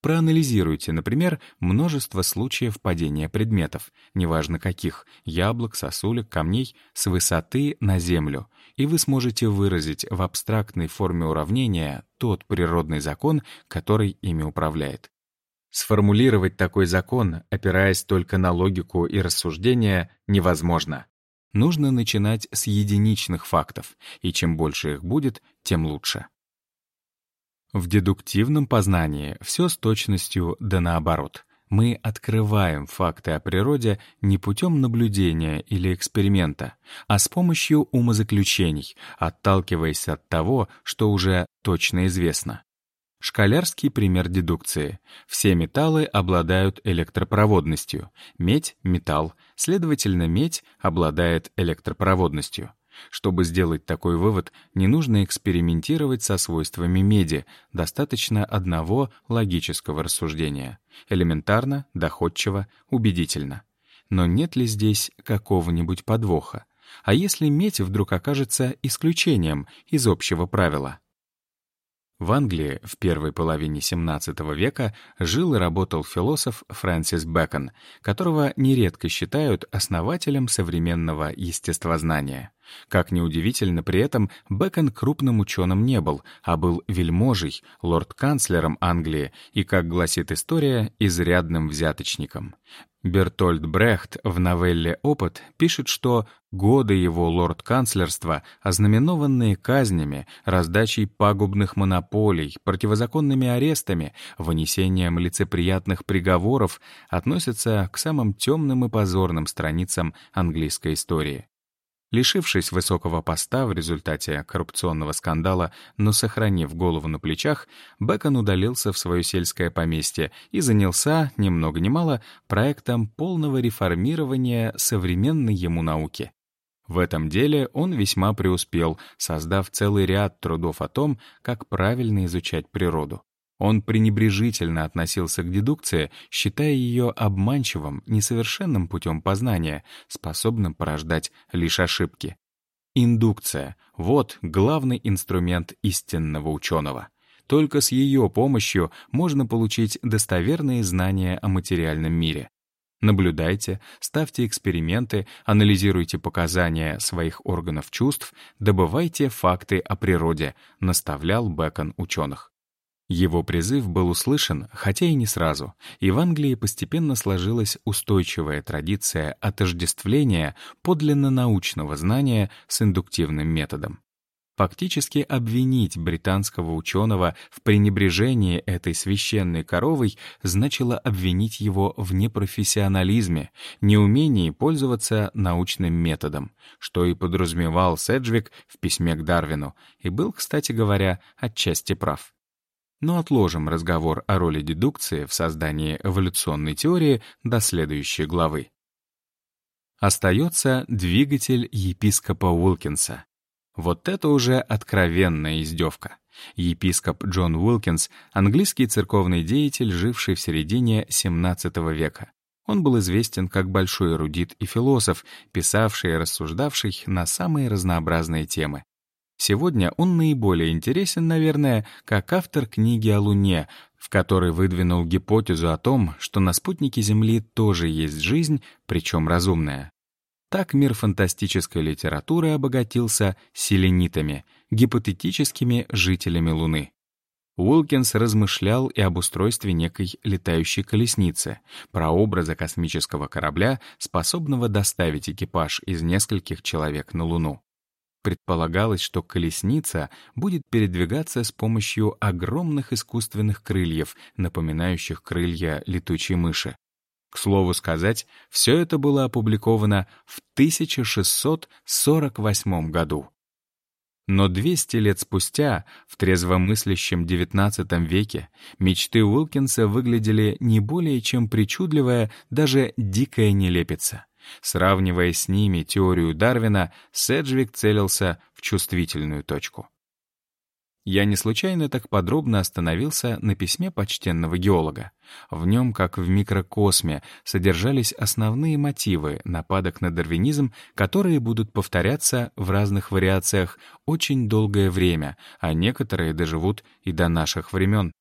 Проанализируйте, например, множество случаев падения предметов, неважно каких, яблок, сосулек, камней, с высоты на Землю, и вы сможете выразить в абстрактной форме уравнения тот природный закон, который ими управляет. Сформулировать такой закон, опираясь только на логику и рассуждения, невозможно. Нужно начинать с единичных фактов, и чем больше их будет, тем лучше. В дедуктивном познании все с точностью да наоборот. Мы открываем факты о природе не путем наблюдения или эксперимента, а с помощью умозаключений, отталкиваясь от того, что уже точно известно. Шкалярский пример дедукции. Все металлы обладают электропроводностью. Медь — металл, следовательно, медь обладает электропроводностью. Чтобы сделать такой вывод, не нужно экспериментировать со свойствами меди, достаточно одного логического рассуждения. Элементарно, доходчиво, убедительно. Но нет ли здесь какого-нибудь подвоха? А если медь вдруг окажется исключением из общего правила? В Англии в первой половине XVII века жил и работал философ Фрэнсис Бэкон, которого нередко считают основателем современного естествознания. Как неудивительно, при этом Бэкон крупным ученым не был, а был вельможей, лорд-канцлером Англии и, как гласит история, изрядным взяточником. Бертольд Брехт в новелле «Опыт» пишет, что годы его лорд-канцлерства, ознаменованные казнями, раздачей пагубных монополий, противозаконными арестами, вынесением лицеприятных приговоров, относятся к самым темным и позорным страницам английской истории. Лишившись высокого поста в результате коррупционного скандала, но сохранив голову на плечах, Бэкон удалился в свое сельское поместье и занялся, ни много ни мало, проектом полного реформирования современной ему науки. В этом деле он весьма преуспел, создав целый ряд трудов о том, как правильно изучать природу. Он пренебрежительно относился к дедукции, считая ее обманчивым, несовершенным путем познания, способным порождать лишь ошибки. Индукция — вот главный инструмент истинного ученого. Только с ее помощью можно получить достоверные знания о материальном мире. Наблюдайте, ставьте эксперименты, анализируйте показания своих органов чувств, добывайте факты о природе, наставлял Бэкон ученых. Его призыв был услышан, хотя и не сразу, и в Англии постепенно сложилась устойчивая традиция отождествления подлинно научного знания с индуктивным методом. Фактически обвинить британского ученого в пренебрежении этой священной коровой значило обвинить его в непрофессионализме, неумении пользоваться научным методом, что и подразумевал Седжвик в письме к Дарвину, и был, кстати говоря, отчасти прав. Но отложим разговор о роли дедукции в создании эволюционной теории до следующей главы. Остается двигатель епископа Уилкинса. Вот это уже откровенная издевка. Епископ Джон Уилкинс — английский церковный деятель, живший в середине XVII века. Он был известен как большой эрудит и философ, писавший и рассуждавший на самые разнообразные темы. Сегодня он наиболее интересен, наверное, как автор книги о Луне, в которой выдвинул гипотезу о том, что на спутнике Земли тоже есть жизнь, причем разумная. Так мир фантастической литературы обогатился селенитами, гипотетическими жителями Луны. Уилкинс размышлял и об устройстве некой летающей колесницы, прообраза космического корабля, способного доставить экипаж из нескольких человек на Луну. Предполагалось, что колесница будет передвигаться с помощью огромных искусственных крыльев, напоминающих крылья летучей мыши. К слову сказать, все это было опубликовано в 1648 году. Но 200 лет спустя, в трезвомыслящем XIX веке, мечты Уилкинса выглядели не более чем причудливая, даже дикая нелепица. Сравнивая с ними теорию Дарвина, Седжвик целился в чувствительную точку. Я не случайно так подробно остановился на письме почтенного геолога. В нем, как в микрокосме, содержались основные мотивы нападок на дарвинизм, которые будут повторяться в разных вариациях очень долгое время, а некоторые доживут и до наших времен.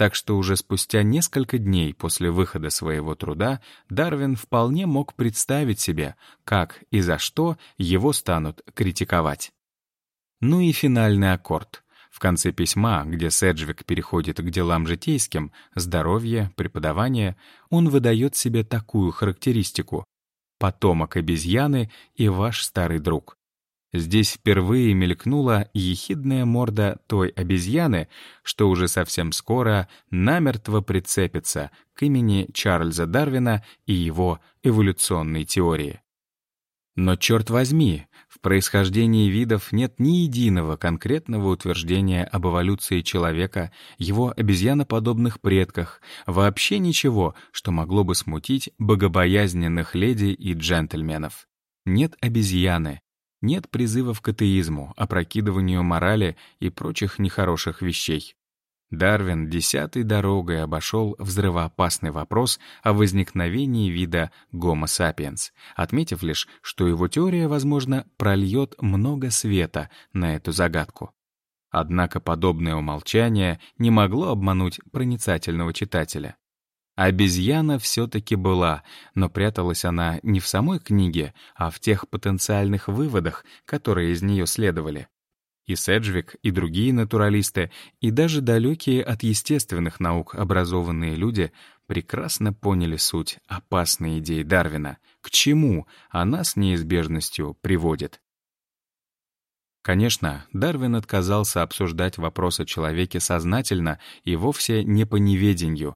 Так что уже спустя несколько дней после выхода своего труда Дарвин вполне мог представить себе, как и за что его станут критиковать. Ну и финальный аккорд — в конце письма, где Седжвик переходит к делам житейским, здоровье, преподавание, он выдает себе такую характеристику «потомок обезьяны и ваш старый друг». Здесь впервые мелькнула ехидная морда той обезьяны, что уже совсем скоро намертво прицепится к имени Чарльза Дарвина и его эволюционной теории. Но черт возьми, в происхождении видов нет ни единого конкретного утверждения об эволюции человека, его обезьяноподобных предках, вообще ничего, что могло бы смутить богобоязненных леди и джентльменов. Нет обезьяны, нет призывов к атеизму, опрокидыванию морали и прочих нехороших вещей. Дарвин десятой дорогой обошел взрывоопасный вопрос о возникновении вида Homo sapiens, отметив лишь, что его теория, возможно, прольет много света на эту загадку. Однако подобное умолчание не могло обмануть проницательного читателя. Обезьяна все-таки была, но пряталась она не в самой книге, а в тех потенциальных выводах, которые из нее следовали. И Седжвик, и другие натуралисты, и даже далекие от естественных наук образованные люди прекрасно поняли суть опасной идеи Дарвина, к чему она с неизбежностью приводит. Конечно, Дарвин отказался обсуждать вопрос о человеке сознательно и вовсе не по неведению.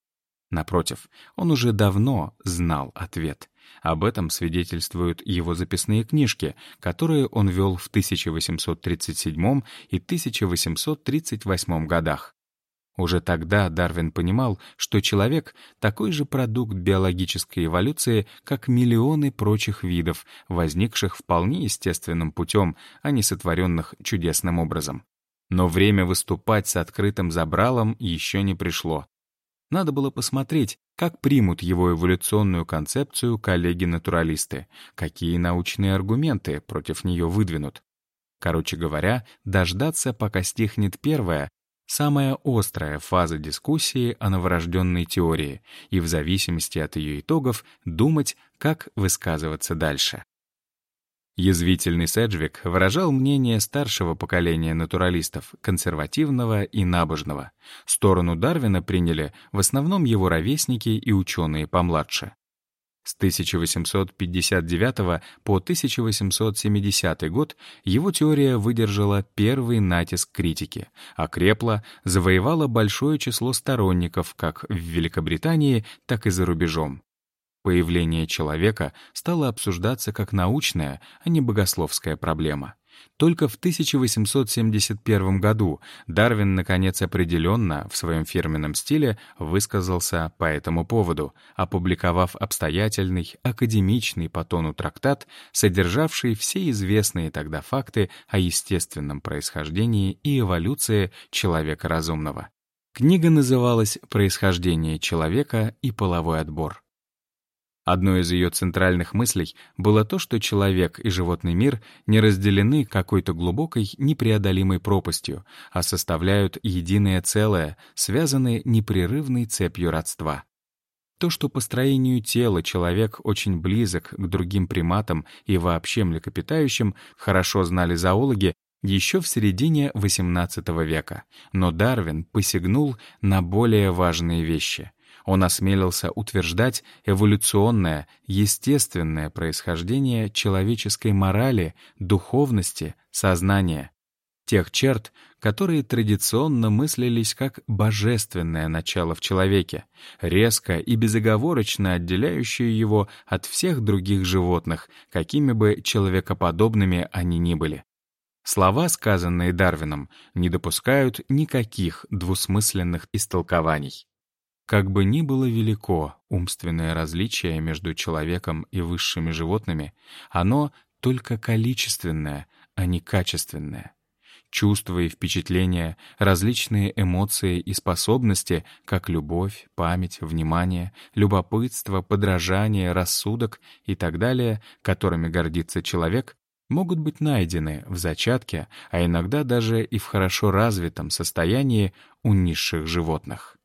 Напротив, он уже давно знал ответ. Об этом свидетельствуют его записные книжки, которые он вел в 1837 и 1838 годах. Уже тогда Дарвин понимал, что человек — такой же продукт биологической эволюции, как миллионы прочих видов, возникших вполне естественным путем, а не сотворенных чудесным образом. Но время выступать с открытым забралом еще не пришло. Надо было посмотреть, как примут его эволюционную концепцию коллеги-натуралисты, какие научные аргументы против нее выдвинут. Короче говоря, дождаться, пока стихнет первая, самая острая фаза дискуссии о новорожденной теории и в зависимости от ее итогов думать, как высказываться дальше. Язвительный Седжвик выражал мнение старшего поколения натуралистов, консервативного и набожного. Сторону Дарвина приняли в основном его ровесники и ученые помладше. С 1859 по 1870 год его теория выдержала первый натиск критики, окрепла, завоевала большое число сторонников как в Великобритании, так и за рубежом. Появление человека стало обсуждаться как научная, а не богословская проблема. Только в 1871 году Дарвин, наконец, определенно в своем фирменном стиле высказался по этому поводу, опубликовав обстоятельный, академичный по тону трактат, содержавший все известные тогда факты о естественном происхождении и эволюции человека разумного. Книга называлась «Происхождение человека и половой отбор». Одной из ее центральных мыслей было то, что человек и животный мир не разделены какой-то глубокой, непреодолимой пропастью, а составляют единое целое, связанное непрерывной цепью родства. То, что по строению тела человек очень близок к другим приматам и вообще млекопитающим, хорошо знали зоологи еще в середине XVIII века, но Дарвин посягнул на более важные вещи — он осмелился утверждать эволюционное, естественное происхождение человеческой морали, духовности, сознания. Тех черт, которые традиционно мыслились как божественное начало в человеке, резко и безоговорочно отделяющее его от всех других животных, какими бы человекоподобными они ни были. Слова, сказанные Дарвином, не допускают никаких двусмысленных истолкований. Как бы ни было велико умственное различие между человеком и высшими животными, оно только количественное, а не качественное. Чувства и впечатления, различные эмоции и способности, как любовь, память, внимание, любопытство, подражание, рассудок и так далее, которыми гордится человек, могут быть найдены в зачатке, а иногда даже и в хорошо развитом состоянии у низших животных.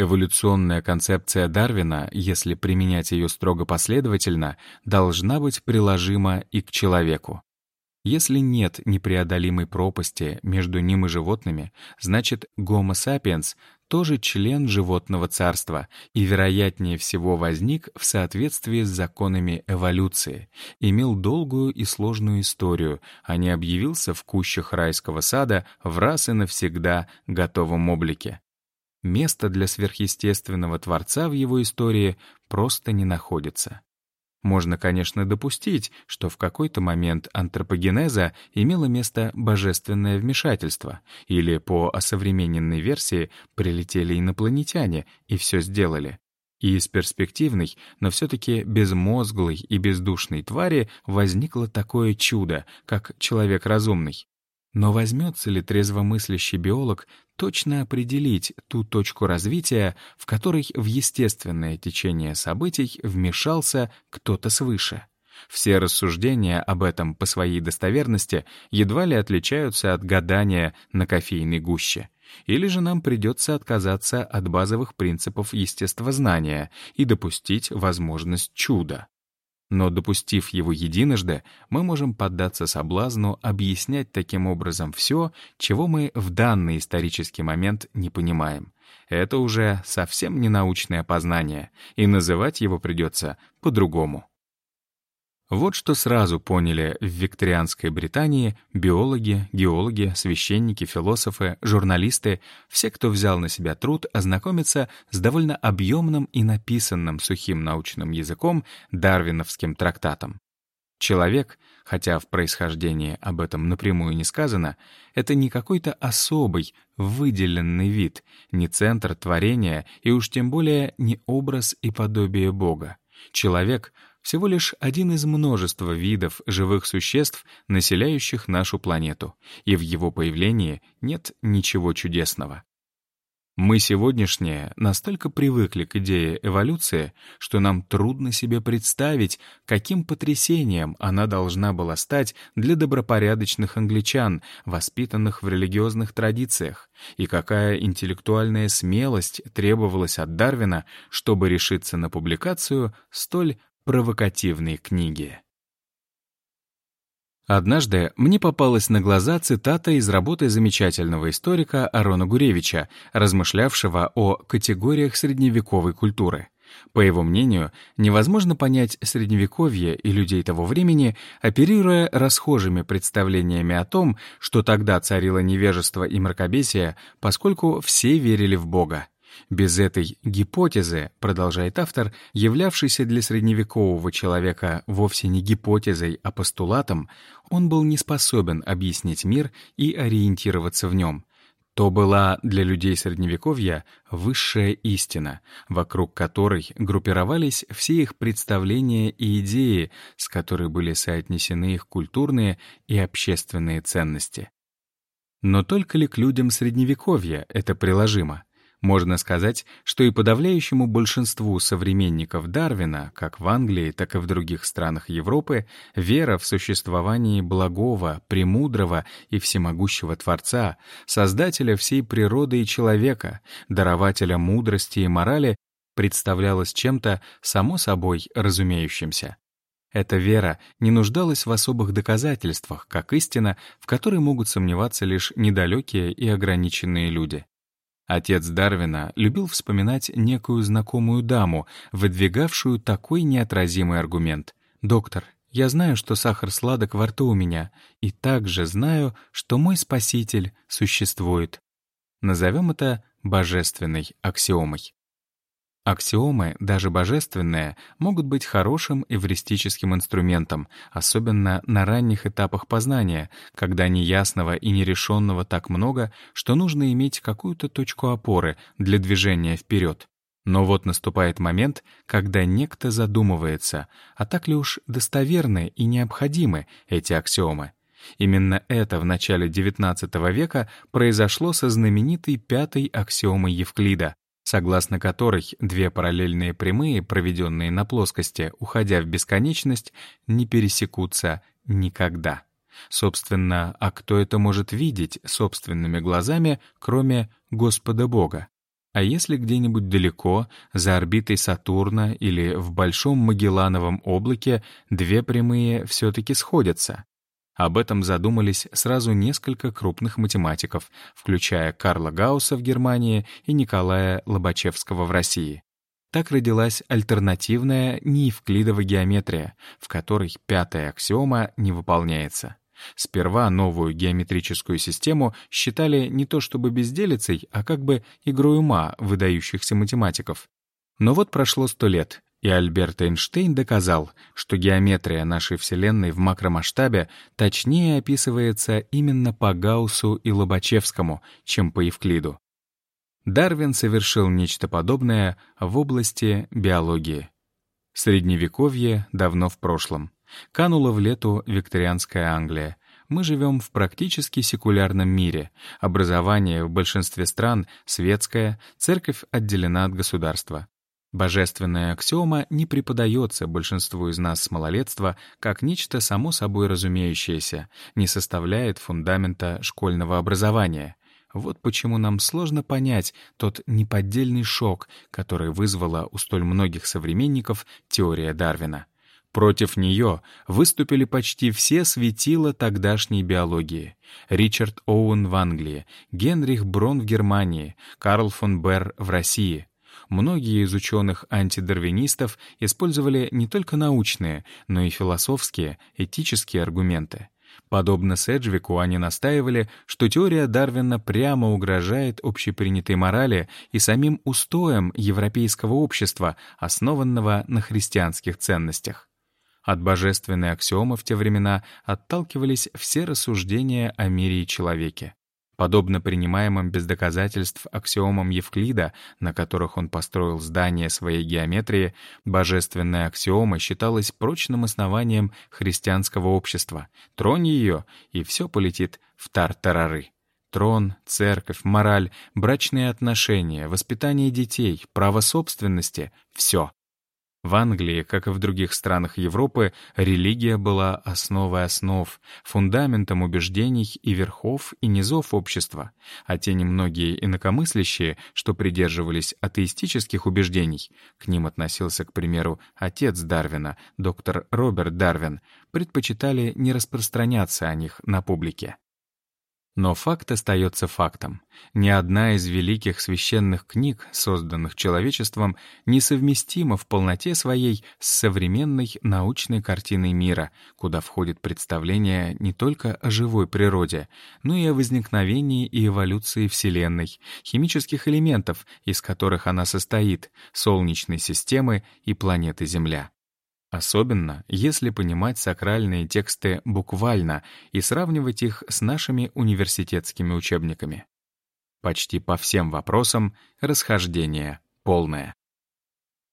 Эволюционная концепция Дарвина, если применять ее строго последовательно, должна быть приложима и к человеку. Если нет непреодолимой пропасти между ним и животными, значит Homo sapiens тоже член животного царства и, вероятнее всего, возник в соответствии с законами эволюции, имел долгую и сложную историю, а не объявился в кущах райского сада в раз и навсегда готовом облике. Места для сверхъестественного Творца в его истории просто не находится. Можно, конечно, допустить, что в какой-то момент антропогенеза имело место божественное вмешательство, или по осовремененной версии прилетели инопланетяне и все сделали. И из перспективной, но все-таки безмозглой и бездушной твари возникло такое чудо, как человек разумный. Но возьмется ли трезвомыслящий биолог точно определить ту точку развития, в которой в естественное течение событий вмешался кто-то свыше? Все рассуждения об этом по своей достоверности едва ли отличаются от гадания на кофейной гуще. Или же нам придется отказаться от базовых принципов естествознания и допустить возможность чуда. Но допустив его единожды, мы можем поддаться соблазну объяснять таким образом все, чего мы в данный исторический момент не понимаем. Это уже совсем не научное познание, и называть его придется по-другому. Вот что сразу поняли в викторианской Британии биологи, геологи, священники, философы, журналисты, все, кто взял на себя труд ознакомиться с довольно объемным и написанным сухим научным языком дарвиновским трактатом. Человек, хотя в происхождении об этом напрямую не сказано, это не какой-то особый, выделенный вид, не центр творения и уж тем более не образ и подобие Бога. Человек всего лишь один из множества видов живых существ, населяющих нашу планету, и в его появлении нет ничего чудесного. Мы сегодняшние настолько привыкли к идее эволюции, что нам трудно себе представить, каким потрясением она должна была стать для добропорядочных англичан, воспитанных в религиозных традициях, и какая интеллектуальная смелость требовалась от Дарвина, чтобы решиться на публикацию столь провокативные книги. Однажды мне попалась на глаза цитата из работы замечательного историка Арона Гуревича, размышлявшего о категориях средневековой культуры. По его мнению, невозможно понять Средневековье и людей того времени, оперируя расхожими представлениями о том, что тогда царило невежество и мракобесие, поскольку все верили в Бога. Без этой гипотезы, продолжает автор, являвшейся для средневекового человека вовсе не гипотезой, а постулатом, он был не способен объяснить мир и ориентироваться в нем. То была для людей Средневековья высшая истина, вокруг которой группировались все их представления и идеи, с которой были соотнесены их культурные и общественные ценности. Но только ли к людям Средневековья это приложимо? Можно сказать, что и подавляющему большинству современников Дарвина, как в Англии, так и в других странах Европы, вера в существование благого, премудрого и всемогущего Творца, Создателя всей природы и человека, дарователя мудрости и морали, представлялась чем-то само собой разумеющимся. Эта вера не нуждалась в особых доказательствах, как истина, в которой могут сомневаться лишь недалекие и ограниченные люди. Отец Дарвина любил вспоминать некую знакомую даму, выдвигавшую такой неотразимый аргумент. «Доктор, я знаю, что сахар сладок во рту у меня, и также знаю, что мой спаситель существует». Назовем это божественной аксиомой. Аксиомы, даже божественные, могут быть хорошим эвристическим инструментом, особенно на ранних этапах познания, когда неясного и нерешенного так много, что нужно иметь какую-то точку опоры для движения вперед. Но вот наступает момент, когда некто задумывается, а так ли уж достоверны и необходимы эти аксиомы. Именно это в начале XIX века произошло со знаменитой пятой аксиомой Евклида согласно которой две параллельные прямые, проведенные на плоскости, уходя в бесконечность, не пересекутся никогда. Собственно, а кто это может видеть собственными глазами, кроме Господа Бога? А если где-нибудь далеко, за орбитой Сатурна или в Большом Магеллановом облаке, две прямые все-таки сходятся? Об этом задумались сразу несколько крупных математиков, включая Карла Гаусса в Германии и Николая Лобачевского в России. Так родилась альтернативная неевклидова геометрия, в которой пятая аксиома не выполняется. Сперва новую геометрическую систему считали не то чтобы безделицей, а как бы игрой ума выдающихся математиков. Но вот прошло сто лет, и Альберт Эйнштейн доказал, что геометрия нашей Вселенной в макромасштабе точнее описывается именно по Гауссу и Лобачевскому, чем по Евклиду. Дарвин совершил нечто подобное в области биологии. Средневековье давно в прошлом. Канула в лету викторианская Англия. мы живем в практически секулярном мире. Образование в большинстве стран светское, церковь отделена от государства. Божественная аксиома не преподается большинству из нас с малолетства как нечто само собой разумеющееся, не составляет фундамента школьного образования. Вот почему нам сложно понять тот неподдельный шок, который вызвала у столь многих современников теория Дарвина. Против нее выступили почти все светила тогдашней биологии. Ричард Оуэн в Англии, Генрих Брон в Германии, Карл фон Берр в России. Многие из ученых-антидарвинистов использовали не только научные, но и философские, этические аргументы. Подобно Седжвику, они настаивали, что теория Дарвина прямо угрожает общепринятой морали и самим устоям европейского общества, основанного на христианских ценностях. От божественной аксиомы в те времена отталкивались все рассуждения о мире и человеке. Подобно принимаемым без доказательств аксиомам Евклида, на которых он построил здание своей геометрии, божественная аксиома считалась прочным основанием христианского общества. Тронь ее, и все полетит в тартарары. Трон, церковь, мораль, брачные отношения, воспитание детей, право собственности — все. В Англии, как и в других странах Европы, религия была основой основ, фундаментом убеждений и верхов и низов общества, а те немногие инакомыслящие, что придерживались атеистических убеждений, к ним относился, к примеру, отец Дарвина, доктор Роберт Дарвин, предпочитали не распространяться о них на публике. Но факт остается фактом. Ни одна из великих священных книг, созданных человечеством, несовместима в полноте своей с современной научной картиной мира, куда входит представление не только о живой природе, но и о возникновении и эволюции Вселенной, химических элементов, из которых она состоит, Солнечной системы и планеты Земля. Особенно, если понимать сакральные тексты буквально и сравнивать их с нашими университетскими учебниками. Почти по всем вопросам расхождение полное.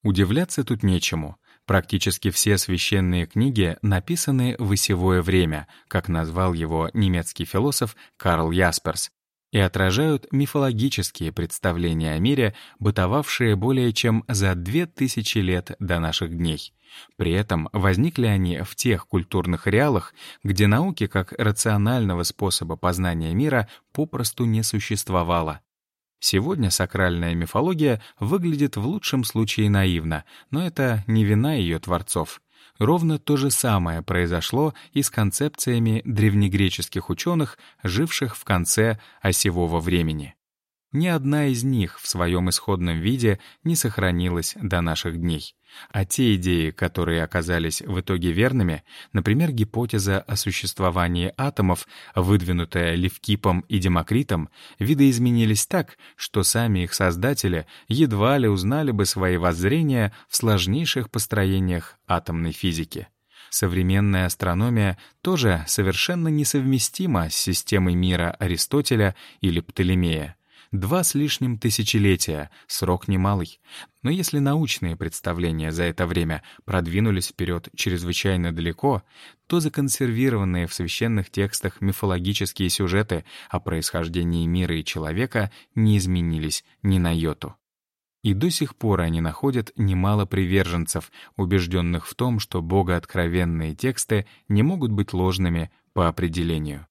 Удивляться тут нечему. Практически все священные книги написаны в осевое время, как назвал его немецкий философ Карл Ясперс, и отражают мифологические представления о мире, бытовавшие более чем за две тысячи лет до наших дней. При этом возникли они в тех культурных реалах, где науки как рационального способа познания мира попросту не существовало. Сегодня сакральная мифология выглядит в лучшем случае наивно, но это не вина ее творцов. Ровно то же самое произошло и с концепциями древнегреческих ученых, живших в конце осевого времени. Ни одна из них в своем исходном виде не сохранилась до наших дней. А те идеи, которые оказались в итоге верными, например, гипотеза о существовании атомов, выдвинутая Левкипом и Демокритом, видоизменились так, что сами их создатели едва ли узнали бы свои воззрения в сложнейших построениях атомной физики. Современная астрономия тоже совершенно несовместима с системой мира Аристотеля или Птолемея. Два с лишним тысячелетия, срок немалый. Но если научные представления за это время продвинулись вперед чрезвычайно далеко, то законсервированные в священных текстах мифологические сюжеты о происхождении мира и человека не изменились ни на йоту. И до сих пор они находят немало приверженцев, убежденных в том, что богооткровенные тексты не могут быть ложными по определению.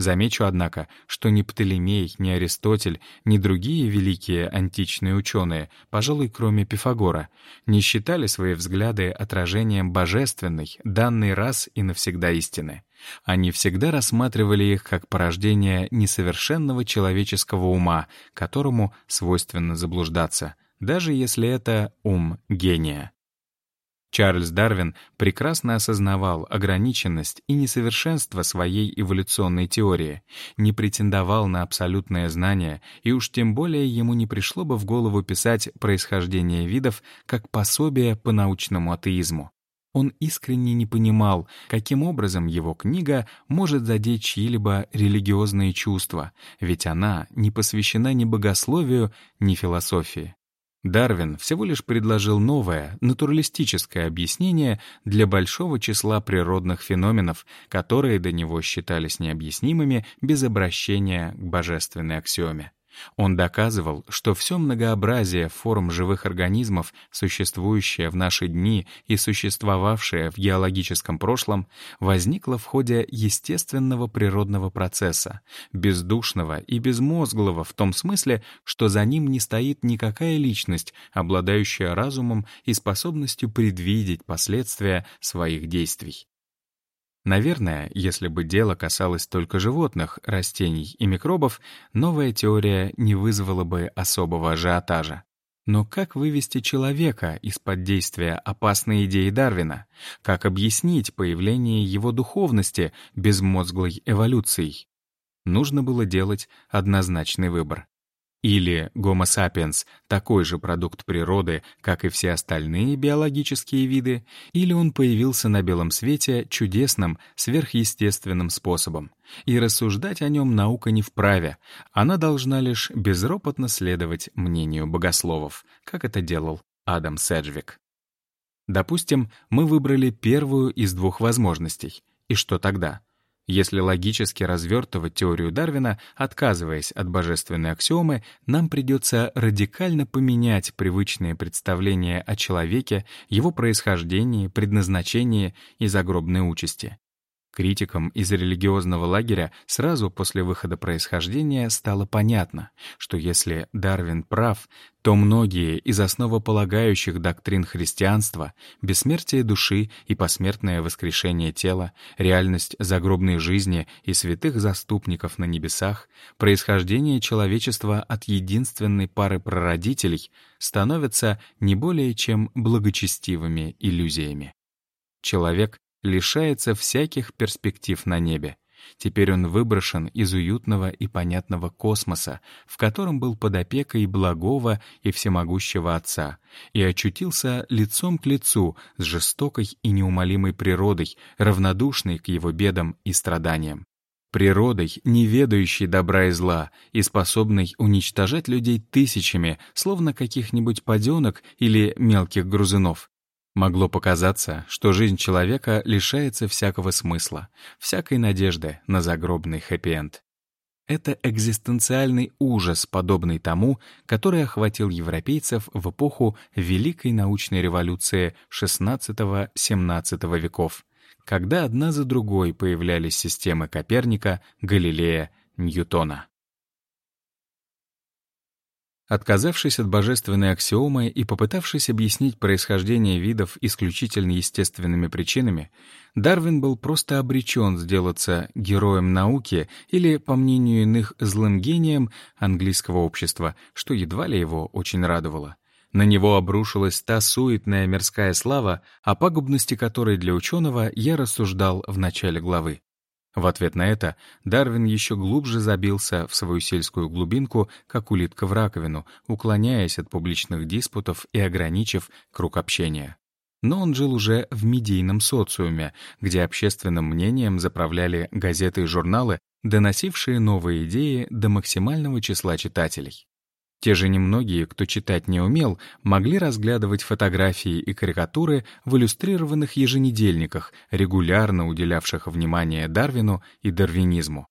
Замечу, однако, что ни Птолемей, ни Аристотель, ни другие великие античные ученые, пожалуй, кроме Пифагора, не считали свои взгляды отражением божественной, данной раз и навсегда истины. Они всегда рассматривали их как порождение несовершенного человеческого ума, которому свойственно заблуждаться, даже если это ум гения. Чарльз Дарвин прекрасно осознавал ограниченность и несовершенство своей эволюционной теории, не претендовал на абсолютное знание, и уж тем более ему не пришло бы в голову писать происхождение видов как пособие по научному атеизму. Он искренне не понимал, каким образом его книга может задеть чьи-либо религиозные чувства, ведь она не посвящена ни богословию, ни философии. Дарвин всего лишь предложил новое, натуралистическое объяснение для большого числа природных феноменов, которые до него считались необъяснимыми без обращения к божественной аксиоме. Он доказывал, что все многообразие форм живых организмов, существующее в наши дни и существовавшее в геологическом прошлом, возникло в ходе естественного природного процесса, бездушного и безмозглого в том смысле, что за ним не стоит никакая личность, обладающая разумом и способностью предвидеть последствия своих действий. Наверное, если бы дело касалось только животных, растений и микробов, новая теория не вызвала бы особого ажиотажа. Но как вывести человека из-под действия опасной идеи Дарвина? Как объяснить появление его духовности безмозглой эволюцией? Нужно было делать однозначный выбор. Или Homo sapiens — такой же продукт природы, как и все остальные биологические виды, или он появился на белом свете чудесным, сверхъестественным способом. И рассуждать о нем наука не вправе, она должна лишь безропотно следовать мнению богословов, как это делал Адам Седжвик. Допустим, мы выбрали первую из двух возможностей. И что тогда? Если логически развертывать теорию Дарвина, отказываясь от божественной аксиомы, нам придется радикально поменять привычные представления о человеке, его происхождении, предназначении и загробной участи. Критикам из религиозного лагеря сразу после выхода происхождения стало понятно, что если Дарвин прав, то многие из основополагающих доктрин христианства — бессмертие души и посмертное воскрешение тела, реальность загробной жизни и святых заступников на небесах, происхождение человечества от единственной пары прародителей — становятся не более чем благочестивыми иллюзиями. Человек лишается всяких перспектив на небе. Теперь он выброшен из уютного и понятного космоса, в котором был под опекой благого и всемогущего Отца, и очутился лицом к лицу с жестокой и неумолимой природой, равнодушной к его бедам и страданиям. Природой, не ведающей добра и зла, и способной уничтожать людей тысячами, словно каких-нибудь паденок или мелких грузунов. Могло показаться, что жизнь человека лишается всякого смысла, всякой надежды на загробный хэппи-энд. Это экзистенциальный ужас, подобный тому, который охватил европейцев в эпоху Великой научной революции XVI-XVII веков, когда одна за другой появлялись системы Коперника, Галилея, Ньютона. Отказавшись от божественной аксиомы и попытавшись объяснить происхождение видов исключительно естественными причинами, Дарвин был просто обречен сделаться героем науки или, по мнению иных, злым гением английского общества, что едва ли его очень радовало. На него обрушилась та суетная мирская слава, о пагубности которой для ученого я рассуждал в начале главы. В ответ на это Дарвин еще глубже забился в свою сельскую глубинку, как улитка в раковину, уклоняясь от публичных диспутов и ограничив круг общения. Но он жил уже в медийном социуме, где общественным мнением заправляли газеты и журналы, доносившие новые идеи до максимального числа читателей. Те же немногие, кто читать не умел, могли разглядывать фотографии и карикатуры в иллюстрированных еженедельниках, регулярно уделявших внимание Дарвину и дарвинизму.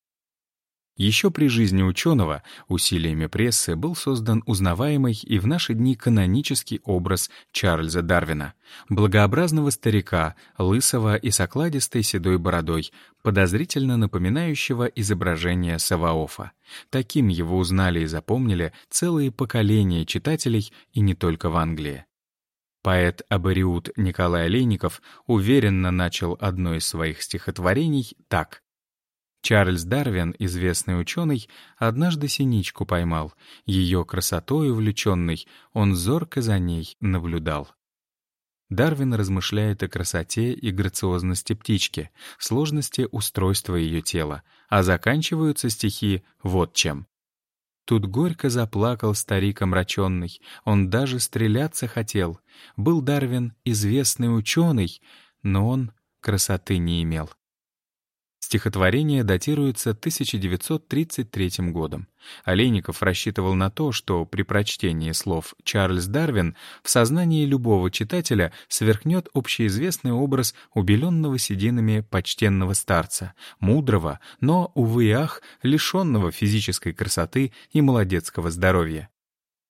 Еще при жизни ученого усилиями прессы был создан узнаваемый и в наши дни канонический образ Чарльза Дарвина, благообразного старика, лысого и с окладистой седой бородой, подозрительно напоминающего изображение Саваофа. Таким его узнали и запомнили целые поколения читателей и не только в Англии. Поэт Абариут Николай Олейников уверенно начал одно из своих стихотворений так Чарльз Дарвин, известный ученый, однажды синичку поймал. Ее красотой увлеченный, он зорко за ней наблюдал. Дарвин размышляет о красоте и грациозности птички, сложности устройства ее тела, а заканчиваются стихи вот чем. Тут горько заплакал старик омраченный, он даже стреляться хотел. Был Дарвин известный ученый, но он красоты не имел. Стихотворение датируется 1933 годом. Олейников рассчитывал на то, что при прочтении слов «Чарльз Дарвин» в сознании любого читателя сверкнет общеизвестный образ убеленного сединами почтенного старца, мудрого, но, увы и ах, лишенного физической красоты и молодецкого здоровья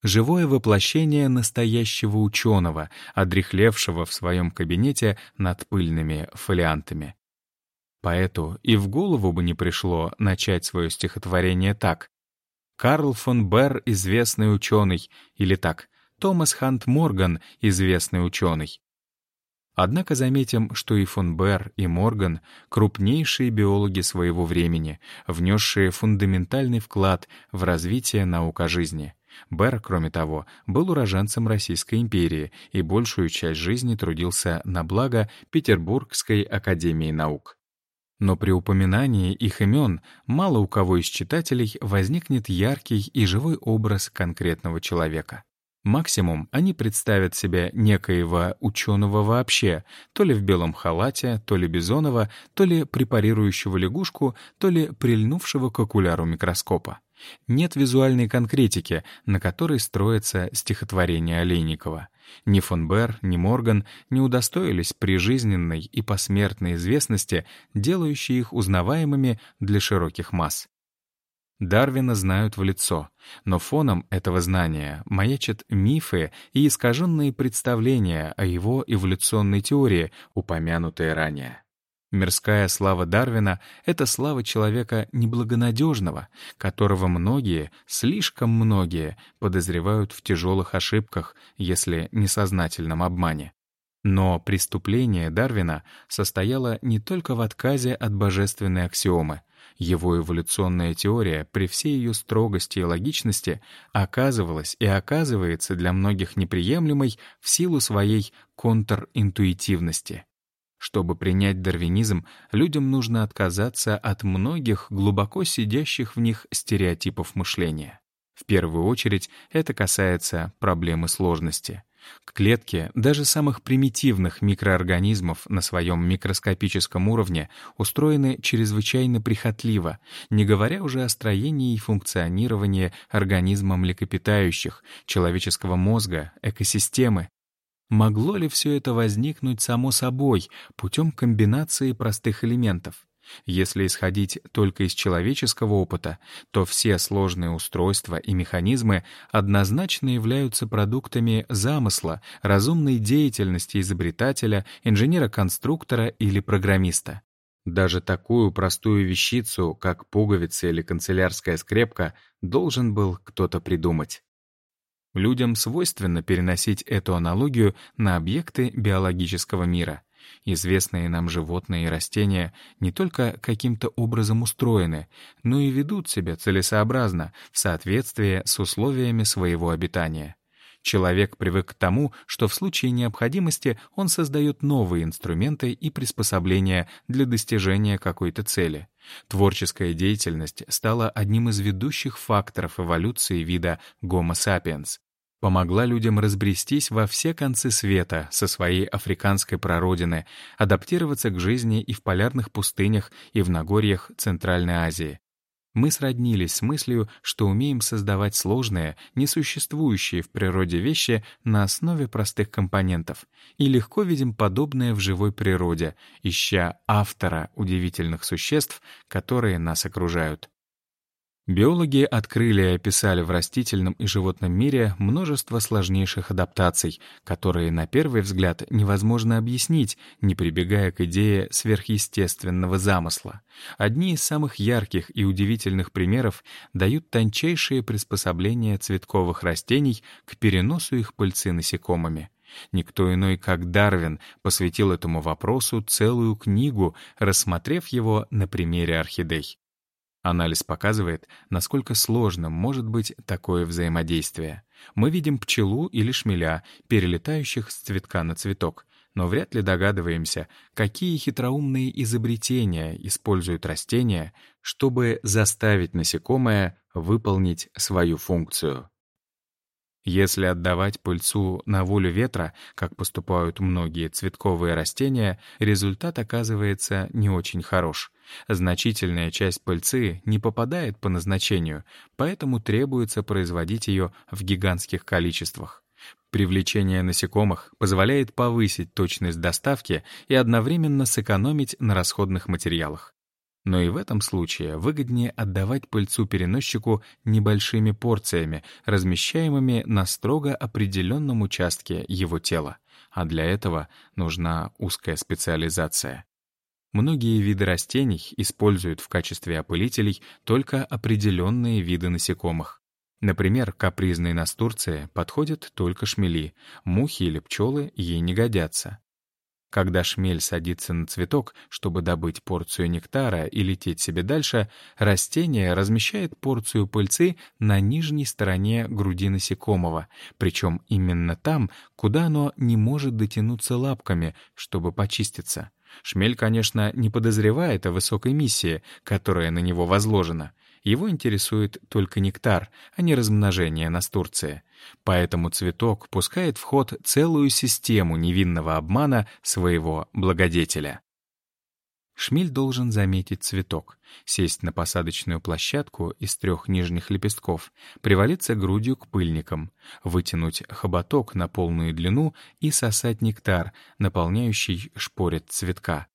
живое воплощение настоящего ученого, одрехлевшего в своем кабинете над пыльными фолиантами. Поэту и в голову бы не пришло начать свое стихотворение так. Карл фон Берр — известный ученый, или так, Томас Хант Морган — известный ученый. Однако заметим, что и фон Берр, и Морган — крупнейшие биологи своего времени, внесшие фундаментальный вклад в развитие наук о жизни. Берр, кроме того, был уроженцем Российской империи и большую часть жизни трудился на благо Петербургской академии наук. Но при упоминании их имен мало у кого из читателей возникнет яркий и живой образ конкретного человека. Максимум они представят себе некоего ученого вообще, то ли в белом халате, то ли бизонова, то ли препарирующего лягушку, то ли прильнувшего к окуляру микроскопа. Нет визуальной конкретики, на которой строится стихотворение Олейникова. Ни фон Бер, ни Морган не удостоились прижизненной и посмертной известности, делающей их узнаваемыми для широких масс. Дарвина знают в лицо, но фоном этого знания маячат мифы и искаженные представления о его эволюционной теории, упомянутые ранее. Мирская слава Дарвина — это слава человека неблагонадежного, которого многие, слишком многие, подозревают в тяжелых ошибках, если несознательном обмане. Но преступление Дарвина состояло не только в отказе от божественной аксиомы. Его эволюционная теория, при всей ее строгости и логичности, оказывалась и оказывается для многих неприемлемой в силу своей контринтуитивности. Чтобы принять дарвинизм, людям нужно отказаться от многих глубоко сидящих в них стереотипов мышления. В первую очередь это касается проблемы сложности. Клетки даже самых примитивных микроорганизмов на своем микроскопическом уровне устроены чрезвычайно прихотливо, не говоря уже о строении и функционировании организма млекопитающих, человеческого мозга, экосистемы, Могло ли все это возникнуть само собой, путем комбинации простых элементов? Если исходить только из человеческого опыта, то все сложные устройства и механизмы однозначно являются продуктами замысла, разумной деятельности изобретателя, инженера-конструктора или программиста. Даже такую простую вещицу, как пуговица или канцелярская скрепка, должен был кто-то придумать. Людям свойственно переносить эту аналогию на объекты биологического мира. Известные нам животные и растения не только каким-то образом устроены, но и ведут себя целесообразно в соответствии с условиями своего обитания. Человек привык к тому, что в случае необходимости он создает новые инструменты и приспособления для достижения какой-то цели. Творческая деятельность стала одним из ведущих факторов эволюции вида Homo sapiens. Помогла людям разбрестись во все концы света со своей африканской прародины, адаптироваться к жизни и в полярных пустынях, и в Нагорьях Центральной Азии. Мы сроднились с мыслью, что умеем создавать сложные, несуществующие в природе вещи на основе простых компонентов, и легко видим подобное в живой природе, ища автора удивительных существ, которые нас окружают. Биологи открыли и описали в растительном и животном мире множество сложнейших адаптаций, которые на первый взгляд невозможно объяснить, не прибегая к идее сверхъестественного замысла. Одни из самых ярких и удивительных примеров дают тончайшие приспособления цветковых растений к переносу их пыльцы насекомыми. Никто иной, как Дарвин, посвятил этому вопросу целую книгу, рассмотрев его на примере орхидей. Анализ показывает, насколько сложным может быть такое взаимодействие. Мы видим пчелу или шмеля, перелетающих с цветка на цветок, но вряд ли догадываемся, какие хитроумные изобретения используют растения, чтобы заставить насекомое выполнить свою функцию. Если отдавать пыльцу на волю ветра, как поступают многие цветковые растения, результат оказывается не очень хорош. Значительная часть пыльцы не попадает по назначению, поэтому требуется производить ее в гигантских количествах. Привлечение насекомых позволяет повысить точность доставки и одновременно сэкономить на расходных материалах. Но и в этом случае выгоднее отдавать пыльцу-переносчику небольшими порциями, размещаемыми на строго определенном участке его тела, а для этого нужна узкая специализация. Многие виды растений используют в качестве опылителей только определенные виды насекомых. Например, капризной настурции подходят только шмели, мухи или пчелы ей не годятся. Когда шмель садится на цветок, чтобы добыть порцию нектара и лететь себе дальше, растение размещает порцию пыльцы на нижней стороне груди насекомого, причем именно там, куда оно не может дотянуться лапками, чтобы почиститься. Шмель, конечно, не подозревает о высокой миссии, которая на него возложена. Его интересует только нектар, а не размножение настурции. Поэтому цветок пускает в ход целую систему невинного обмана своего благодетеля. Шмель должен заметить цветок, сесть на посадочную площадку из трех нижних лепестков, привалиться грудью к пыльникам, вытянуть хоботок на полную длину и сосать нектар, наполняющий шпорит цветка.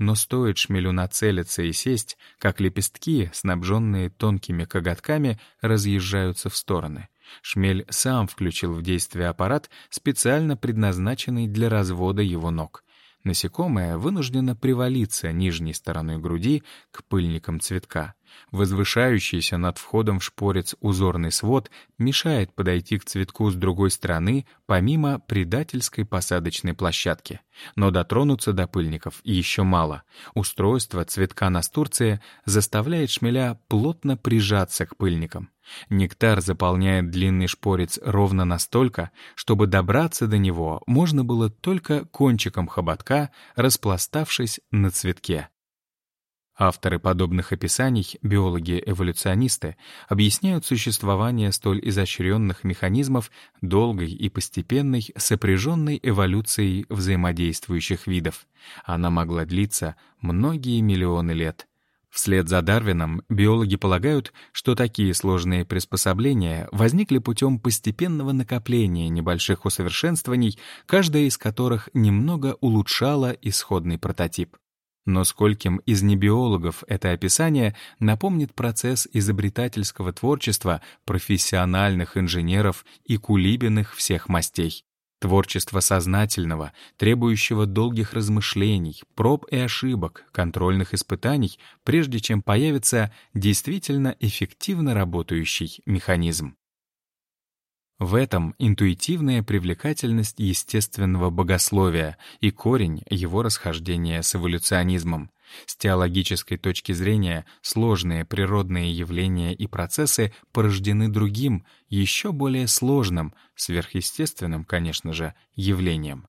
Но стоит шмелю нацелиться и сесть, как лепестки, снабженные тонкими коготками, разъезжаются в стороны. Шмель сам включил в действие аппарат, специально предназначенный для развода его ног насекомое вынуждено привалиться нижней стороной груди к пыльникам цветка. Возвышающийся над входом в шпорец узорный свод мешает подойти к цветку с другой стороны, помимо предательской посадочной площадки. Но дотронуться до пыльников еще мало. Устройство цветка настурции заставляет шмеля плотно прижаться к пыльникам. Нектар заполняет длинный шпорец ровно настолько, чтобы добраться до него можно было только кончиком хоботка, распластавшись на цветке. Авторы подобных описаний, биологи-эволюционисты, объясняют существование столь изощренных механизмов долгой и постепенной сопряженной эволюцией взаимодействующих видов. Она могла длиться многие миллионы лет. Вслед за Дарвином биологи полагают, что такие сложные приспособления возникли путем постепенного накопления небольших усовершенствований, каждая из которых немного улучшала исходный прототип. Но скольким из небиологов это описание напомнит процесс изобретательского творчества профессиональных инженеров и кулибиных всех мастей. Творчество сознательного, требующего долгих размышлений, проб и ошибок, контрольных испытаний, прежде чем появится действительно эффективно работающий механизм. В этом интуитивная привлекательность естественного богословия и корень его расхождения с эволюционизмом. С теологической точки зрения сложные природные явления и процессы порождены другим, еще более сложным, сверхъестественным, конечно же, явлением.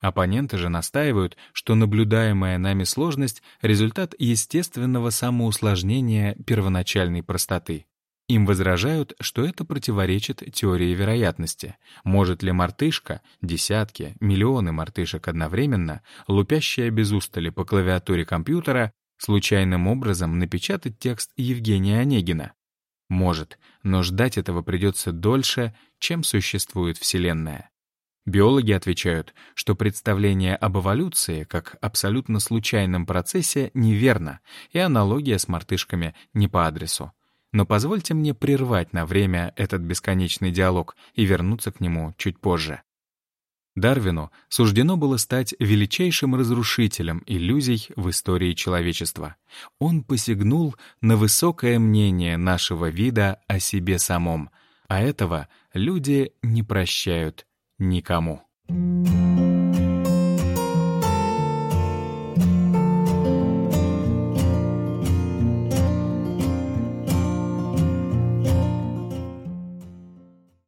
Оппоненты же настаивают, что наблюдаемая нами сложность — результат естественного самоусложнения первоначальной простоты. Им возражают, что это противоречит теории вероятности. Может ли мартышка, десятки, миллионы мартышек одновременно, лупящая без устали по клавиатуре компьютера, случайным образом напечатать текст Евгения Онегина? Может, но ждать этого придется дольше, чем существует Вселенная. Биологи отвечают, что представление об эволюции как абсолютно случайном процессе неверно, и аналогия с мартышками не по адресу. Но позвольте мне прервать на время этот бесконечный диалог и вернуться к нему чуть позже. Дарвину суждено было стать величайшим разрушителем иллюзий в истории человечества. Он посягнул на высокое мнение нашего вида о себе самом, а этого люди не прощают никому.